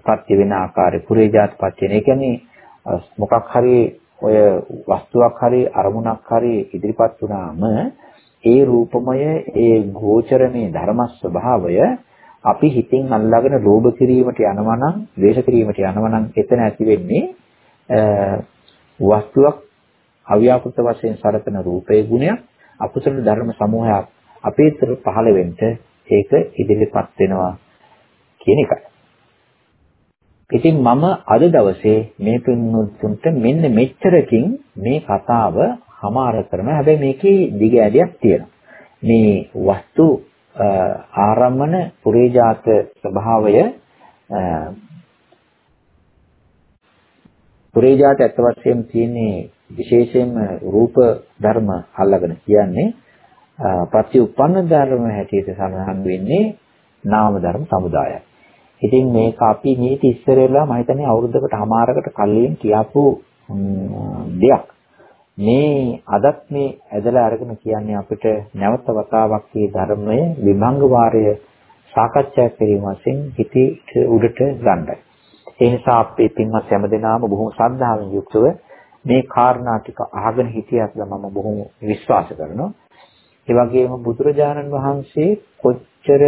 S2: පත්‍ය වෙන ආකාරය පුරේජාත පත්‍ය වෙන. ඒ කියන්නේ මොකක් හරි ඔය වස්තුවක් හරි අරමුණක් හරි ඉදිරිපත් වුණාම ඒ රූපමය ඒ ගෝචරමේ ධර්ම ස්වභාවය අපි හිතින් අල්ලාගෙන ලෝභ කිරීමට යනවා නම්, ද්වේෂ කිරීමට යනවා නම් එතන ඇති වෙන්නේ වස්තුවක් අව්‍යාකෘත වශයෙන් සලකන රූපේ ගුණයක් අකුසල ධර්ම සමූහයක් අපේ තුළ පහළ වෙන්න ඒක ඉදිරිපත් වෙනවා කියන එකයි. ඉතින් මම අද දවසේ මේ පින්නුතුන්ට මෙන්න මෙච්චරකින් මේ කතාව හමාර කරනවා. හැබැයි මේකේ දිග ඇඩයක් තියෙනවා. මේ වස්තු ආරම්මන පුරේජාත ස්වභාවය පුරේජාත ඇත්ත වශයෙන්ම තියෙන්නේ විශේෂයෙන්ම රූප ධර්ම අල්ලගෙන කියන්නේ ප්‍රතිඋප්පන්න ධර්ම හැටියට සඳහන් වෙන්නේ නාම ධර්ම සමුදායයි. ඉතින් මේක අපි නීති ඉස්සරෙලා මම හිතන්නේ අවුරුද්දකට හමාරකට කලින් කියපු දෙයක්. මේ අදත් මේ ඇදලා අරගෙන කියන්නේ අපිට නැවත වතාවක් මේ ධර්මය විභංග වාරය සාකච්ඡා කිරීම වශයෙන් හිතේ උඩට ගන්නයි. ඒ නිසා අපේ පින්වත් හැමදෙනාම බොහොම ශ්‍රද්ධාවෙන් යුක්තව මේ කාරණා ටික අහගෙන හිටියත් මම බොහොම විශ්වාස කරනවා. ඒ වගේම බුදුරජාණන් වහන්සේ කොච්චර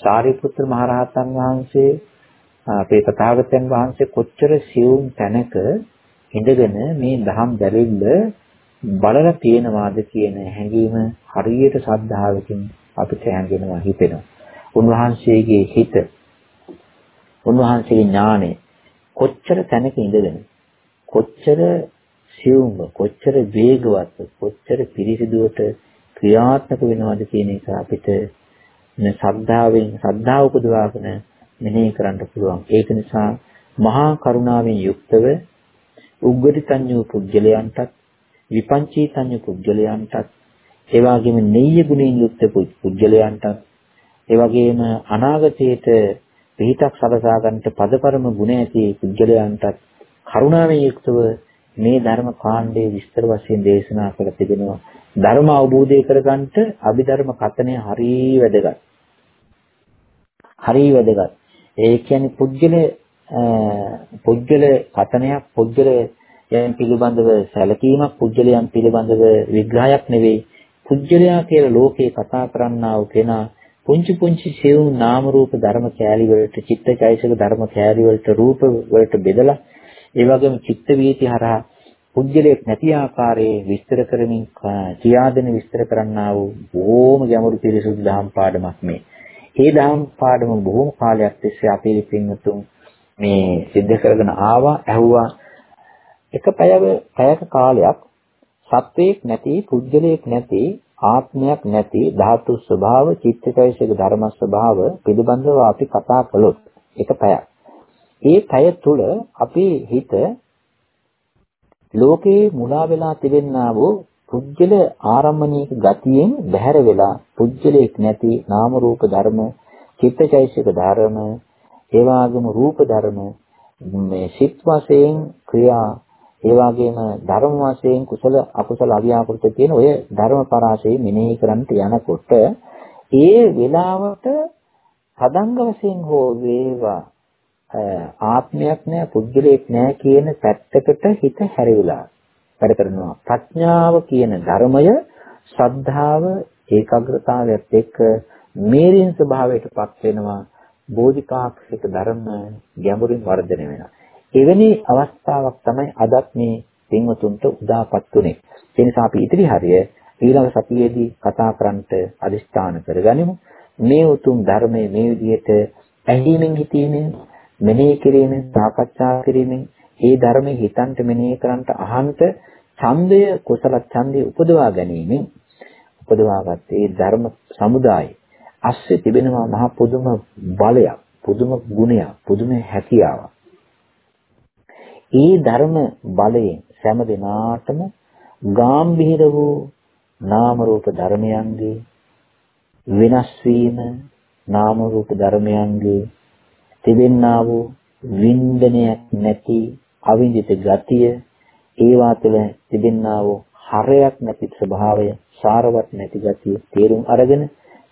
S2: සාරිපුත්‍ර මහරහතන් වහන්සේ අපේ තථාගතයන් වහන්සේ කොච්චර සියුම් තැනක ඉඳගෙන මේ දහම් දැරිල්ල බලලා තියෙනවාද කියන හැඟීම හරියට ශ්‍රද්ධාවකින් අපිට හැඟෙනවා හිතෙනවා. උන්වහන්සේගේ හිත උන්වහන්සේගේ ඥාණය කොච්චර තැනක ඉඳගෙන කොච්චර සියුම්ව කොච්චර වේගවත් කොච්චර පිරිසිදුවට ක්‍රියාත්මක වෙනවද කියන එක අපිට මේ ශ්‍රද්ධාවෙන් ශ්‍රද්ධාව උපදවාගෙන මෙනෙහි කරන්න පුළුවන්. ඒක නිසා මහා කරුණාවෙන් යුක්තව උග්ගටිතඤ්ඤෝ පුජ්‍යලයන්ටත් විපංචීතඤ්ඤ පුජ්‍යලයන්ටත් ඒ වගේම නෙය්‍ය ගුණයෙන් යුක්ත පුජ්‍යලයන්ටත් ඒ වගේම අනාගතයේට පිහිටක් සලසා ගන්නට පදපරම ගුණ ඇති පුජ්‍යලයන්ටත් කරුණාවෙන් යුක්තව මේ ධර්ම කාණ්ඩයේ විස්තර වශයෙන් දේශනා කළ තිබෙනවා. ධර්ම අවබෝධය කරගන්නට අභිධර්ම කතනය හරිය වැදගත්. හරිය වැදගත්. ඒ කියන්නේ පුජ්‍යලේ පුජ්‍යල කතනයක් පුජ්‍යලයන් පිළිබඳව සැලකීමක් පුජ්‍යලයන් පිළිබඳව විග්‍රහයක් නෙවෙයි. පුජ්‍යලයා කියලා ලෝකේ කතා කරන්නා වූ කෙනා පුංචි පුංචි සියුම් නාම රූප ධර්ම කෑලි වලට චිත්තචෛතසික ධර්ම කෑලි වලට රූප වලට බෙදලා ඒ වගේම චිත්ත වීති හරහා පුජ්‍යලයක් නැති ආකාරයේ විස්තර කරමින් කියාදෙන විස්තර කරන්නා වූ බොහෝම ගැඹුරු පිරිසුදු දහම් පාඩමක් මේ. ඒ දහම් පාඩම බොහෝම කාලයක් තිස්සේ අපේ පින්වතුන් මේ සිද්ධ කරගෙන ආවා, ඇහුවා. එක පැයක පැයක කාලයක් සත්වයක් නැති, පුජ්‍යලයක් නැති, ආත්මයක් නැති ධාතු ස්වභාව, චිත්තචෛසික ධර්ම ස්වභාව පිළිබඳව අපි කතා කළොත් එක පැයක්. ඒ පැය තුල අපේ හිත ලෝකේ මුලා වෙලා තිබෙන්නා වූ පුජ්‍යල ආරම්මණීක ගතියෙන් බැහැර වෙලා පුජ්‍යලයක් නැති නාම රූප ධර්ම චිත්තචෛසික ධර්ම ඒ වගේම රූප ධර්ම මේ සිත් වශයෙන් ක්‍රියා ඒ වගේම ධර්ම වශයෙන් කුසල අකුසල අවියාකෘත කියන ඔය ධර්ම පරාසය මෙනෙහි කරන්නට යනකොට ඒ වෙලාවට සදංග වශයෙන් හෝ වේවා ආත්මයක් නෑ පුද්ගලයෙක් නෑ කියන පැත්තකට හිත හැරිවිලා. වැඩ කරනවා. ප්‍රඥාව කියන ධර්මය ශ්‍රද්ධාව ඒකාග්‍රතාවයත් එක්ක මේරින් ස්වභාවයටපත් වෙනවා. බෝධිපාක්ෂික ධර්ම ගැඹුරින් වර්ධනය වෙනවා. එවැනි අවස්ථාවක් තමයි අදත් මේ පින්වතුන්ට උදාපත් උනේ. ඒ නිසා අපි ඉදිරි හරිය ඊළඟ සතියේදී කතා කරන්නට අදිස්ථාන කරගනිමු. මේ උතුම් ධර්මයේ මේ විදිහට ඇහිීමෙන් හිතීමෙන් මෙනෙහි කිරීමෙන් සාකච්ඡා කිරීමෙන් ඒ ධර්මයේ හිතන්ට මෙනෙහි කරන්ට අහන්ත ඡන්දය කුසල ඡන්දය උපදවා ගැනීමෙන් උපදවාගත් ඒ ධර්ම සමුදාය. අස්සේ තිබෙනවා මහ පුදුම බලයක් පුදුම ගුණයක් පුදුම හැකියාවක්. ඒ ධර්ම බලයෙන් සෑම දිනාටම ගාම්භීර වූ නාම රූප ධර්මයන්ගේ වෙනස් වීම නාම රූප ධර්මයන්ගේ තිබෙන්නා වූ වින්දනයක් නැති අවිඳිත ගතිය ඒවා තුළ තිබෙන්නා වූ හරයක් නැති ස්වභාවය සාරවත් නැති ගතිය තේරුම් අරගෙන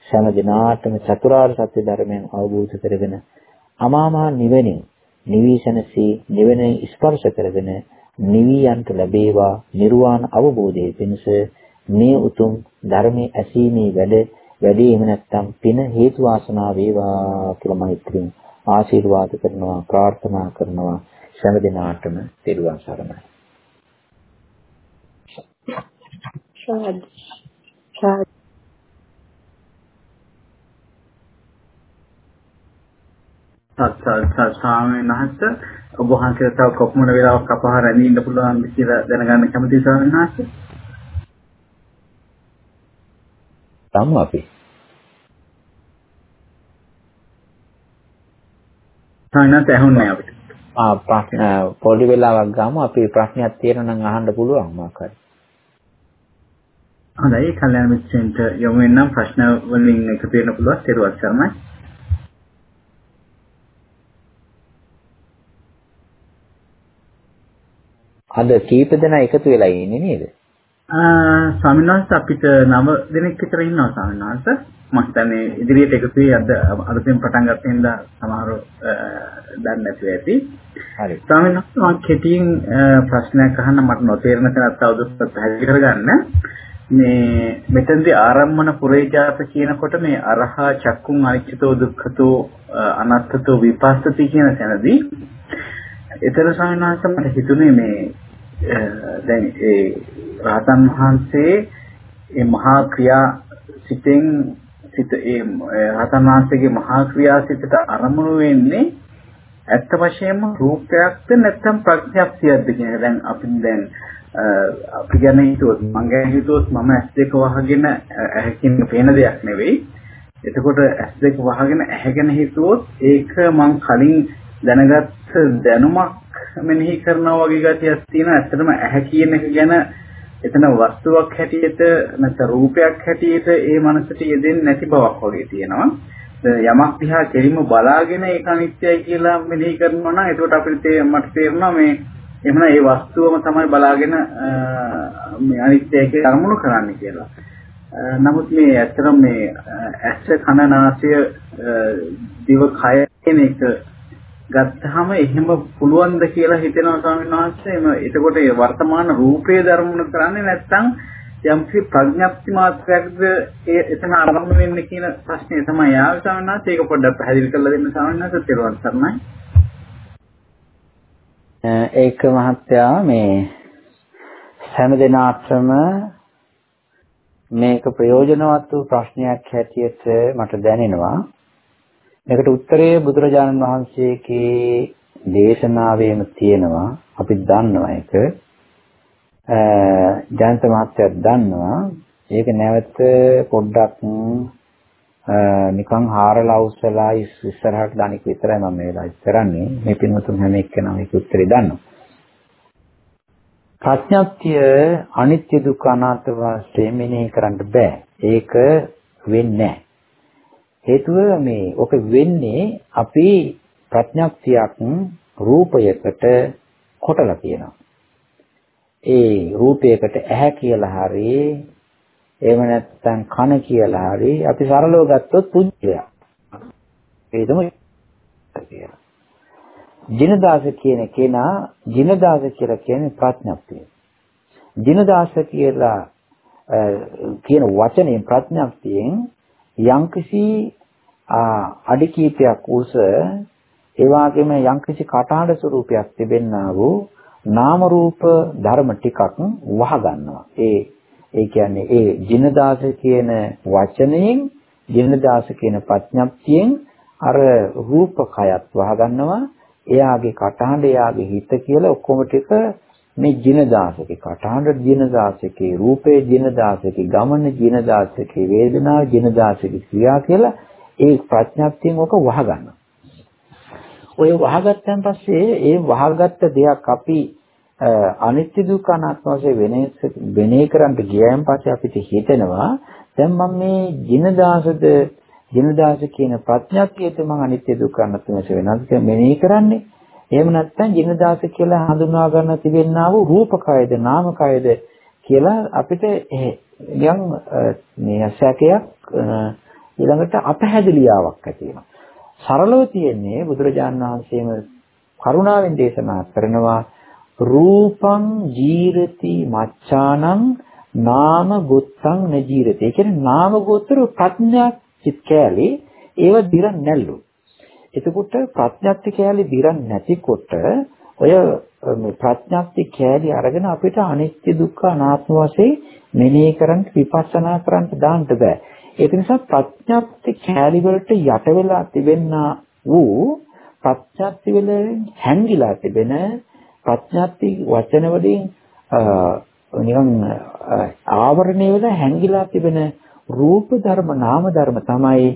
S2: සෑම දිනාටම චතුරාර්ය සත්‍ය ධර්මයන් අවබෝධ කරගෙන අමාමහා නිවෙනින් නිවිසනසී නිවෙන ස්පර්ශ කරගෙන නිවියන්ට ලැබේවා නිර්වාණ අවබෝධයේ පිණිස මේ උතුම් ධර්මයේ ඇසීමේ වැඩ වැඩි එහෙම නැත්නම් පින හේතු වාසනා වේවා කියලා මෛත්‍රියෙන් ආශිර්වාද කරනවා ප්‍රාර්ථනා කරනවා හැම දිනාටම තෙරුවන් සරණයි.
S3: සාදු සාදු
S4: ස්වාමීන් වහන්සේ ඔබ වහන්සේ තව කොපමණ වෙලාවක් අපහාර රැඳී ඉන්න පුළුවන් කියලා දැනගන්න කැමතියි ස්වාමීන් වහන්සේ.
S2: තමු අපි.
S4: ස්වාමීන් ඇහුන්නේ අපිට.
S2: ආ ප්‍රශ්න පොඩි වෙලාවක් ගාමු අපි ප්‍රශ්නයක් තියෙනවා නම් අහන්න පුළුවන් මොකක් හරි.
S4: හොඳයි කල්‍යාණ මිත්‍රෙන්ට යොමු වෙනම් ප්‍රශ්න වලින් එකතු වෙන්න පුළුවන් ඊට පස්සේ
S2: අද කීප දෙනා එකතු වෙලා ඉන්නේ නේද?
S4: ස්වාමීන් වහන්සේ අපිට 9 දෙනෙක් විතර ඉන්නවා ස්වාමීන් වහන්සේ. මම හිතන්නේ ඉදිරියට එකතු වෙයි අද අලුතෙන් පටන් ගන්න හින්දා සමහරව දන්නේ නැතුව ඇති.
S2: හරි.
S4: ස්වාමීන් වහන්සේ මම කෙටියෙන් ප්‍රශ්නයක් අහන්න මට නොතේරෙන තැනත් තවදුරටත් පැහැදිලි කරගන්න. මේ මෙතෙන්දී ආරම්මන පුරේජාත කියනකොට මේ අරහා චක්කුන් අනිච්චතෝ දුක්ඛතෝ අනත්තතෝ විපස්සති කියන තැනදී ඊතර ස්වාමීන් වහන්සේ මට හිතුනේ මේ දැන් ඒ රහතන් වහන්සේ ඒ මහා ක්‍රියා සිතෙන් සිත ඒ රහතන් වහන්සේගේ මහා ක්‍රියා සිතට අරමුණු වෙන්නේ ඇත්ත වශයෙන්ම රූපයක්ද නැත්නම් ප්‍රඥප්තියක්ද කියන එක දැන් අපි දැන් අපි ගැන හිතුවොත් මම ගැන හිතුවොත් මම ඇස් දෙක වහගෙන ඇහැකින් පේන දෙයක් නෙවෙයි එතකොට ඇස් දෙක වහගෙන ඇහැගෙන හිතුවොත් ඒක මං කලින් දැනගත් දැනුමක් මෙනෙහි කරනවා වගේ ගතියක් තියෙනවා. ඇත්තටම ඇහැ කියන එක ගැන එතන වස්තුවක් හැටියට නැත්නම් රූපයක් හැටියට ඒ මනසට යෙදෙන්නේ නැති බවක් වගේ තියෙනවා. යමක් දිහා කෙලින්ම බලාගෙන ඒක අනිත්‍යයි කියලා මෙනෙහි කරනවා නම් එතකොට අපිට මට තේරෙනවා මේ එහෙනම් ඒ වස්තුවම තමයි බලාගෙන මේ අනිත්‍යයි කියලා අරමුණු කරන්නේ කියලා. නමුත් මේ ඇත්තටම මේ ඇස කන නාසය දිව කය කියන එක ගත්තාම එහෙම පුළුවන්ද කියලා හිතෙනවා ස්වාමීන් වහන්සේ. එතකොට ඒ වර්තමාන රූපේ ධර්මන කරන්නේ නැත්නම් යම්කිසි ප්‍රඥප්ති මාත්‍රයක්ද ඒ එතන ආරම්භ වෙන්නේ කියන ප්‍රශ්නේ තමයි ආවේ ස්වාමීන් වහන්සේ. ඒක පොඩ්ඩක් පැහැදිලි කරලා දෙන්න ස්වාමීන් වහන්සේ. තෙරුවන් සරණයි.
S2: ඒක මහත්තයා මේ හැම දිනාටම මේක ප්‍රයෝජනවත් වූ ප්‍රශ්නයක් හැටියට මට දැනෙනවා. මේකට උත්තරය බුදුරජාණන් වහන්සේගේ දේශනාවේම තියෙනවා. අපි දන්නවා ඒක. ජයන්ත මහත්තයා දන්නවා. ඒක නැවත පොඩ්ඩක් නිකන් හාරලා උස්සලා ඉස්සරහට දානික විතරයි මම මේ වෙලාවට කරන්නේ. මේ පින්වතුන් හැම එක්කෙනාම ඒක උත්තරේ දන්නවා. ප්‍රඥාත්‍ය අනිත්‍ය දුක්ඛ අනාත්ම වශයෙන් මෙනෙහි කරන්න බෑ. ඒක වෙන්නේ නැහැ. හේතුව මේ ඔක වෙන්නේ අපි ප්‍රඥාක්තියක් රූපයකට කොටලා තියෙනවා. ඒ රූපයකට ඇහැ කියලා හරි එහෙම නැත්නම් කන කියලා හරි අපි සරලව ගත්තොත් පුජ්‍යයක්. ඒකම කියලා. ජිනදාස කියන කෙනා ජිනදාස කියලා කියන්නේ ප්‍රඥප්තිය. ජිනදාස කියලා කියන වචනේ ප්‍රඥප්තියෙන් යම්කිසි අඩි කීපයක් උස ඒ වගේම යම්කිසි කටහඬ ස්වරූපයක් තිබෙන්නා වූ නාම රූප ධර්ම ටිකක් වහ ගන්නවා. ඒ ඒ කියන්නේ ඒ ජිනදාස කියන වචනයෙන් ජිනදාස කියන ප්‍රඥප්තියෙන් අර රූපකයත් වහ ගන්නවා. එයාගේ කටහඬ එයාගේ හිත කියලා ඔක්කොම ටික මේ ජිනදාසකේ කටහඬ ජිනදාසකේ රූපේ ජිනදාසකේ ගමන ජිනදාසකේ වේදනාව ජිනදාසකේ ක්‍රියා කියලා ඒ ප්‍රඥප්තියෙන් ඔක වහ ගන්නවා. ඔය වහගත්තන් පස්සේ ඒ වහගත්ත දෙයක් අපි අනිත්‍ය දුක්ඛ අනාත්ම වශයෙන් වෙනේ වෙනේ කරන්න ගියයන් පස්සේ අපිට හිතෙනවා දැන් මම මේ ජිනදාසද ජිනදාස කියන ප්‍රඥාක්තියට මම අනිත්‍ය දුක්ඛ අනාත්ම වශයෙන් වෙනස් මෙනෙහි කරන්නේ එහෙම නැත්නම් ජිනදාස කියලා හඳුනා ගන්න තිබෙනා වූ රූපකයද නාමකයද කියලා අපිට නිකන් මේ සැකයක් ඊළඟට අපහැදිලියාවක් ඇති වෙනවා සරලව තියෙන්නේ බුදුරජාණන් වහන්සේම කරුණාවෙන් දේශනා කරනවා රූපං ජීරති මච්ඡානං නාම ගොත්තං නජීරති. ඒ කියන්නේ නාම ගෝත්‍ර ප්‍රඥා චිත් කැලේ ඒව දිරන් නැල්ලු. එතකොට ප්‍රඥාත්ති කැලේ දිරන් නැතිකොට ඔය මේ ප්‍රඥාත්ති කැලේ අරගෙන අපිට අනිත්‍ය දුක්ඛ අනාත්ම වශයෙන් මෙනෙහි කරන් විපස්සනා කරන්න දාන්න බෑ. ඒක නිසා ප්‍රඥාප්ති කැලි වලට යට වෙලා තිබෙනා වූ ප්‍රඥාප්ති වලින් හැංගිලා තිබෙන ප්‍රඥාප්ති වචන වලින් නිකන් ආවරණය වෙලා හැංගිලා තිබෙන රූප ධර්ම නාම ධර්ම තමයි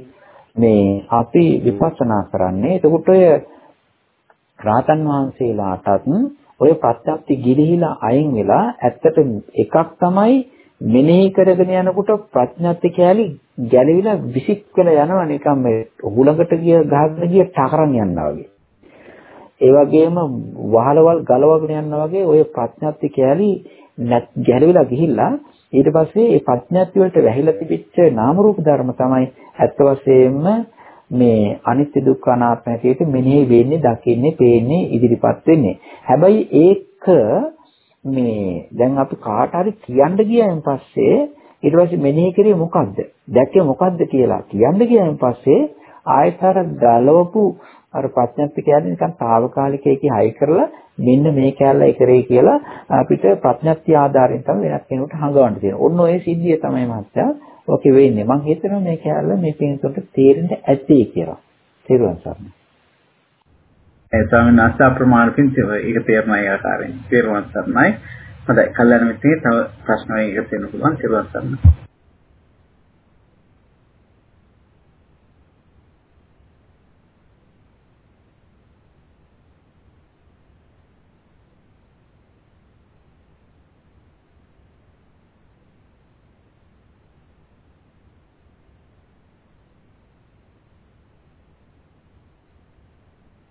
S2: මේ අපි විපස්සනා කරන්නේ. එතකොට ඔය රාතන් වහන්සේලාටත් ඔය ප්‍රත්‍යක්ති ගිලිහිලා අයින් වෙලා ඇත්තට එකක් තමයි මෙනෙහි කරගෙන යනකොට ප්‍රඥාත්ති කෑලි ගැලවිලා විසික් වෙලා යනවා නිකන් මේ හුලඟට ගිය ගහගෙන ගිය ටකරන් යනවා වගේ. ඒ වගේම වහලවල් ගලවගෙන යනවා වගේ ඔය ප්‍රඥාත්ති කෑලි ගැලවිලා ගිහිල්ලා ඊට පස්සේ ඒ ප්‍රඥාත්ති වලට වැහිලා තිබිච්ච නාම රූප ධර්ම තමයි ඇත්ත වශයෙන්ම මේ අනිත්‍ය දුක්ඛ අනාත්ම හැටියට මෙනෙහි වෙන්නේ, දකින්නේ, පේන්නේ, ඉදිරිපත් වෙන්නේ. හැබැයි ඒක මේ දැන් අපි කාට හරි කියන්න ගියයින් පස්සේ ඊට පස්සේ මෙනෙහි කරේ මොකද්ද? දැක්කේ මොකද්ද කියලා කියන්න ගියයින් පස්සේ ආයතර ගලවපු අර ප්‍රඥප්ති කියන්නේ නිකන් తాවකාලික එකේ හයි කරලා මෙන්න මේ කැලලයි කරේ කියලා අපිට ප්‍රඥප්ති ආධාරයෙන් තමයි වෙනත් කෙනෙකුට හංගවන්න තියෙනවා. ඔන්න ඔය සිද්ධිය තමයි මහත්තයා ඔකේ වෙන්නේ. මම හිතනවා මේ කැලල මේ කෙනෙකුට තේරෙන්න ඇති කියලා. තේරුවන් සරණයි.
S4: ඒ ස්වාමීන් වහන්සේ අප්‍රමාණකින් ඒක තේරෙන ආකාරයෙන් තේරුවන් සරණයි. හොඳයි. කල්යනා මිත්‍රේ තව ප්‍රශ්න එකක් තියෙන්න පුළුවන් තේරුවන් සරණයි.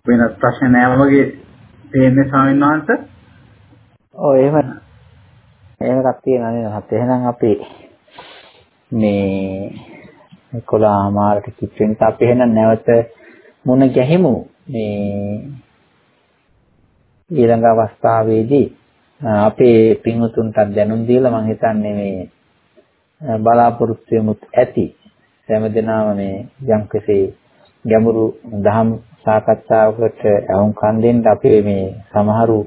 S4: වෙනත් ප්‍රශ්න නෑ වගේ තේන්නේ ස්වාමීන් වහන්සේ.
S2: ඔව් එහෙම එහෙම එකක් තියෙනවා නේද? හත් එහෙනම් අපි මේ 11 මාරට කිච් වෙන නිසා අපි එහෙනම් නැවත මුණ ගැහිමු. මේ ඊළඟ අවස්ථාවේදී අපේ පින්වතුන්ට දැනුම් දීලා මම හිතන්නේ මේ බලාපොරොත්තු වෙමුත් ඇති. හැම දිනම මේ යම්කිසි ගැඹුරු දහම් සාකච්ඡාවකට අහුම්කම් දෙන්න අපි මේ සමහරු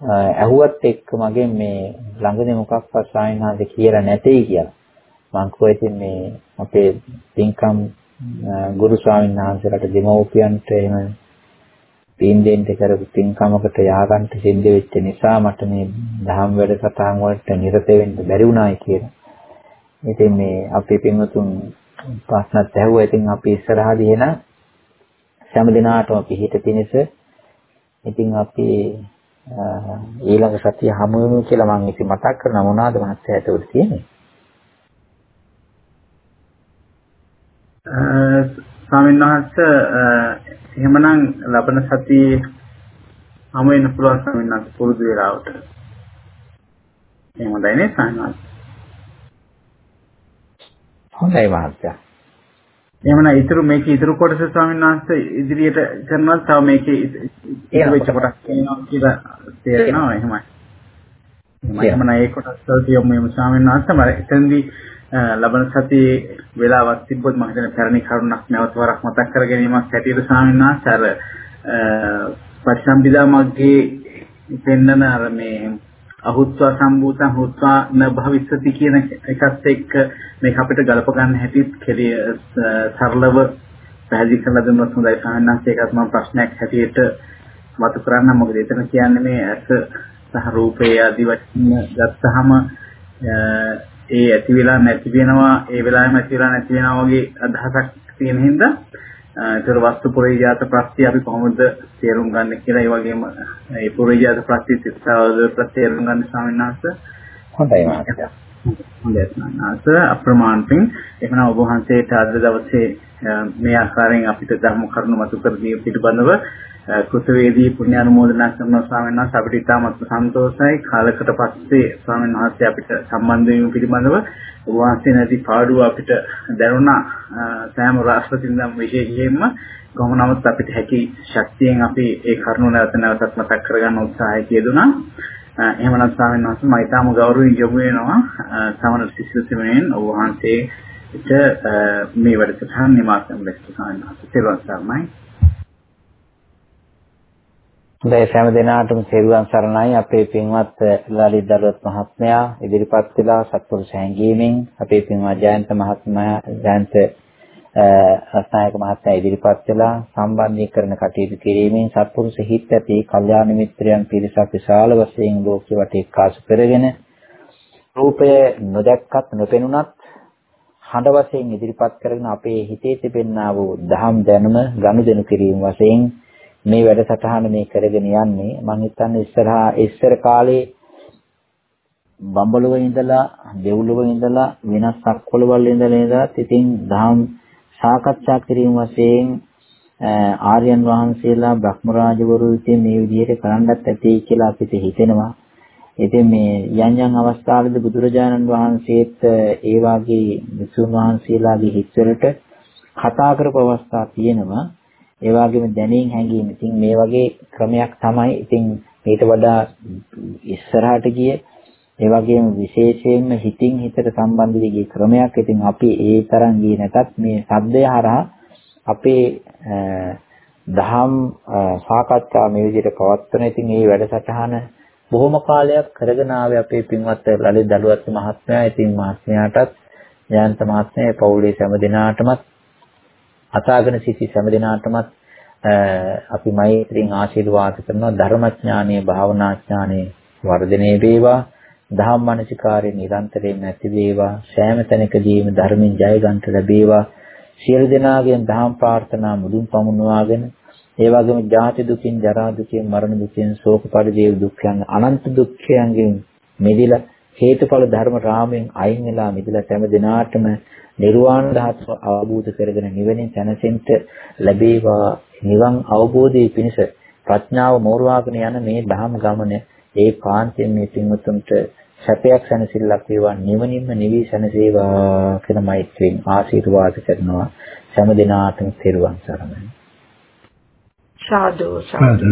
S2: ඇහුවත් එක්ක මගෙන් මේ ළඟදී මොකක්වත් ස්වාමීන් වහන්සේ කියලා නැtei කියලා. මං කිව්වා ඉතින් මේ අපේ පින්කම් ගුරු ස්වාමීන් වහන්සේලාට දෙමව්පියන්ට එහෙම පින් දෙන්න කරපු පින්කමකට යආගන්න සිද්ධ වෙච්ච නිසා මට මේ දහම් වැඩසටහන් වලට නිරත වෙන්න බැරි වුණායි කියලා. ඉතින් මේ අපේ පින්වතුන් ප්‍රශ්නත් ඇහුවා. ඉතින් අපි ඉස්සරහදී එන හැම දිනාටම පිහිට පිණිස ඉතින් අපි ඊළඟ සතිය හමු වෙමු කියලා මම ඉතින් මතක් කරනවා මොනවාද මහත්තයාට උඩ තියෙන්නේ.
S4: ස්වාමීන් වහන්සේ එහෙමනම් ලබන සතියේ හමු වෙන්න පුළුවන් ස්වාමීන් වහන්සේ පුරුදු වෙලාවට. එහෙම හොඳයි නේ ස්වාමීන් වහන්සේ.
S2: හොඳයි මහත්තයා.
S4: එහෙමනම් ඊතුරු මේකේ ඊතුරු කොටස ස්වාමීන් වහන්සේ ඉදිරියට කරනවා තව මේකේ ඉතුරු වෙච්ච කොටස් කියනවා කියලා තේරෙනවා එහෙමයි. එහෙමනම් ඒ කොටස් වලට යමු යමු ස්වාමීන් වහන්සේ මම එතෙන්දී ලබන සතියේ වෙලාවක් තිබ්බොත් මම හිතන්නේ පැරණි කරුණක් නැවත වරක් මතක් කර ගැනීමක් හැටියට ස්වාමීන් වහන්සේ අර පරිසම්පදා මග්ගේ පෙන්නන අර මේ අහුත්වා සම්භූතං හුත්වා න භවිස්සති කියන එකත් එක්ක මේක අපිට ගලප ගන්න හැටිත් කෙලිය සරලව පැහැදිලි කරලා දුන්නොත් හොඳයි. ස්වාමීන් වහන්සේ ඒකත් මම ප්‍රශ්නයක් හැටියට මතු කරන්න. මොකද එතන කියන්නේ මේ ඇස සහ රූපේ ආදී වචන ගත්තාම ඒ ඇති වෙලා නැති වෙනවා. ඒ වෙලාවෙම ඇති වෙලා නැති වෙනවා වගේ අදහසක් තියෙන හින්දා ඒතර වස්තු පුරේජාත ප්‍රත්‍ය අපි කොහොමද තේරුම් ගන්න කියලා ඒ වගේම ඒ පුරේජාත ප්‍රත්‍ය සිතාවද තේරුම් ගන්න ස්වාමීන් වහන්සේ.
S2: හොඳයි මහත්තයා.
S4: හොඳයි ස්වාමීන් අප්‍රමාණකින් එහෙනම් ඔබ වහන්සේට අද දවසේ මේ ආකාරයෙන් අපිට ධර්ම කරුණු මතු කර දී පිළිබඳව කෘතවේදී පුණ්‍ය අනුමෝදනා කරන ස්වාමීන් වහන්සේ. අපිට ඉතාමත් සන්තෝෂයි. කාලකට පස්සේ ස්වාමීන් වහන්සේ අපිට සම්බන්ධ වීම පිළිබඳව වාසය නැති පාඩුව අපිට දැනුණා. සෑම රාष्ट्रපතිඳන් විශේෂයෙන්ම කොහොම නමුත් අපිට හැකි ශක්තියෙන් අපි ඒ කරුණ නැවත නැවතත් මතක් කරගන්න උත්සාහය කියදුනා. එහෙමනම් ස්වාමීන් වහන්සේ මම ඉතාම ගෞරවයෙන් යොමු වෙනවා. සමන සිසිල් සෙමෙන් ඔබ වහන්සේට මේ වැඩසටහන නිමාසම් ලෙස ස්වාමීන් වහන්සේ සර්වසර්මයි සරණයි
S2: හොඳයි සෑම දිනාටම සේරුවන් සරණයි. අපේ පින්වත් ලලිත් දරුවත් මහත්මයා ඉදිරිපත් කළා සත්පුරුෂ හැංගීමෙන් අපේ පින්වත් ජයන්ත මහත්මයා ජයන්ත රත්නායක මහත්මයා ඉදිරිපත් කළා. සම්බන්ධීකරණ කටයුතු කිරීමෙන් සත්පුරුෂ හිත් ඇති කල්යාණ මිත්‍රයන් පිරිසක් විශාල වශයෙන් ලෝකෙ වටේ කාසු කරගෙන රූපය නොදැක්කත් නොපෙනුනත් හඬ වශයෙන් ඉදිරිපත් කරගෙන අපේ හිතේ තිබෙනා වූ දහම් දැනුම ගනුදෙනු කිරීම වශයෙන් මේ වැඩසටහන මේ කරගෙන යන්නේ මම හිතන්නේ ඉස්සරහා ඉස්සර කාලේ බම්බලුව ඉඳලා දෙව්ලුව ඉඳලා වෙනස් සක්වලවල ඉඳලා ඉඳලා ඉතින් දහම් සාකච්ඡා කිරීම වශයෙන් ආර්යයන් වහන්සේලා බ්‍රහ්මරාජවරු ඉතින් මේ විදිහට කරන්නත් ඇති කියලා අපිට හිතෙනවා. ඉතින් මේ යම් යම් අවස්ථාවලදී බුදුරජාණන් වහන්සේත් ඒ වාගේ විසුණු වහන්සේලාගේ හිත්වලට කතා කරපු අවස්ථා තියෙනවා. ඒ වගේම දැනීම් හැඟීම්. ඉතින් මේ වගේ ක්‍රමයක් තමයි. ඉතින් ඊට වඩා ඉස්සරහට ගිය ඒ වගේම විශේෂයෙන්ම හිතින් හිතට සම්බන්ධ වෙගේ ක්‍රමයක්. ඉතින් අපි ඒ තරම් ගියේ නැතත් මේ සද්දය හරහා අපේ දහම් සාකච්ඡා මේ විදිහට පවත්වන. ඉතින් මේ වැඩසටහන බොහොම කාලයක් කරගෙන ආවේ අපේ පින්වත් ලලිත් දලුවත් මහත්මයා. ඉතින් මහත්මයාටත් ජයන්ත මහත්මයා පවුලේ හැම දිනාටමත් අසාගෙන සිටි හැම දිනාටමත් අපි මෛත්‍රියෙන් ආශිර්වාද කරනවා. ධර්මඥානීය භාවනාඥානීය වර්ධනයේ වේවා. ධම්මනසිකාරයේ නිරන්තරයෙන් නැති වේවා. සෑම තැනකදීම ධර්මෙන් ජය ගන්නට ලැබේවා. සියලු දෙනාගෙන් ධම් ප්‍රාර්ථනා මුදුන් පමුණවාගෙන ඒ වගේම ජාති දුකින් ජරා දුකින් මරණ දුකින් ශෝක පරිදේව දුක්ඛයන් අනන්ත දුක්ඛයන්ගෙන් මිදලා හේතුඵල ධර්ම රාමයෙන් අයින් වෙලා මිදලා හැම දිනාටම නිර්වාණ ධාතුව අවබෝධ කරගෙන නිවෙනින් සැනසෙන්න ලැබේවා. නිවන් අවබෝධයේ පිණිස ප්‍රඥාව මෝරවාගෙන යන මේ ධහම ගමන ඒ කාන්තෙන් මේ පින්වතුන්ට සැපයක් සැනසෙල්ලක් වේවා නිවනින්ම නිවි සැනසේවා කියලා මෛත්‍රියෙන් ආශිර්වාද කරනවා. හැම දිනාටම තෙරුවන් සරණයි.
S3: සාදු. සාදු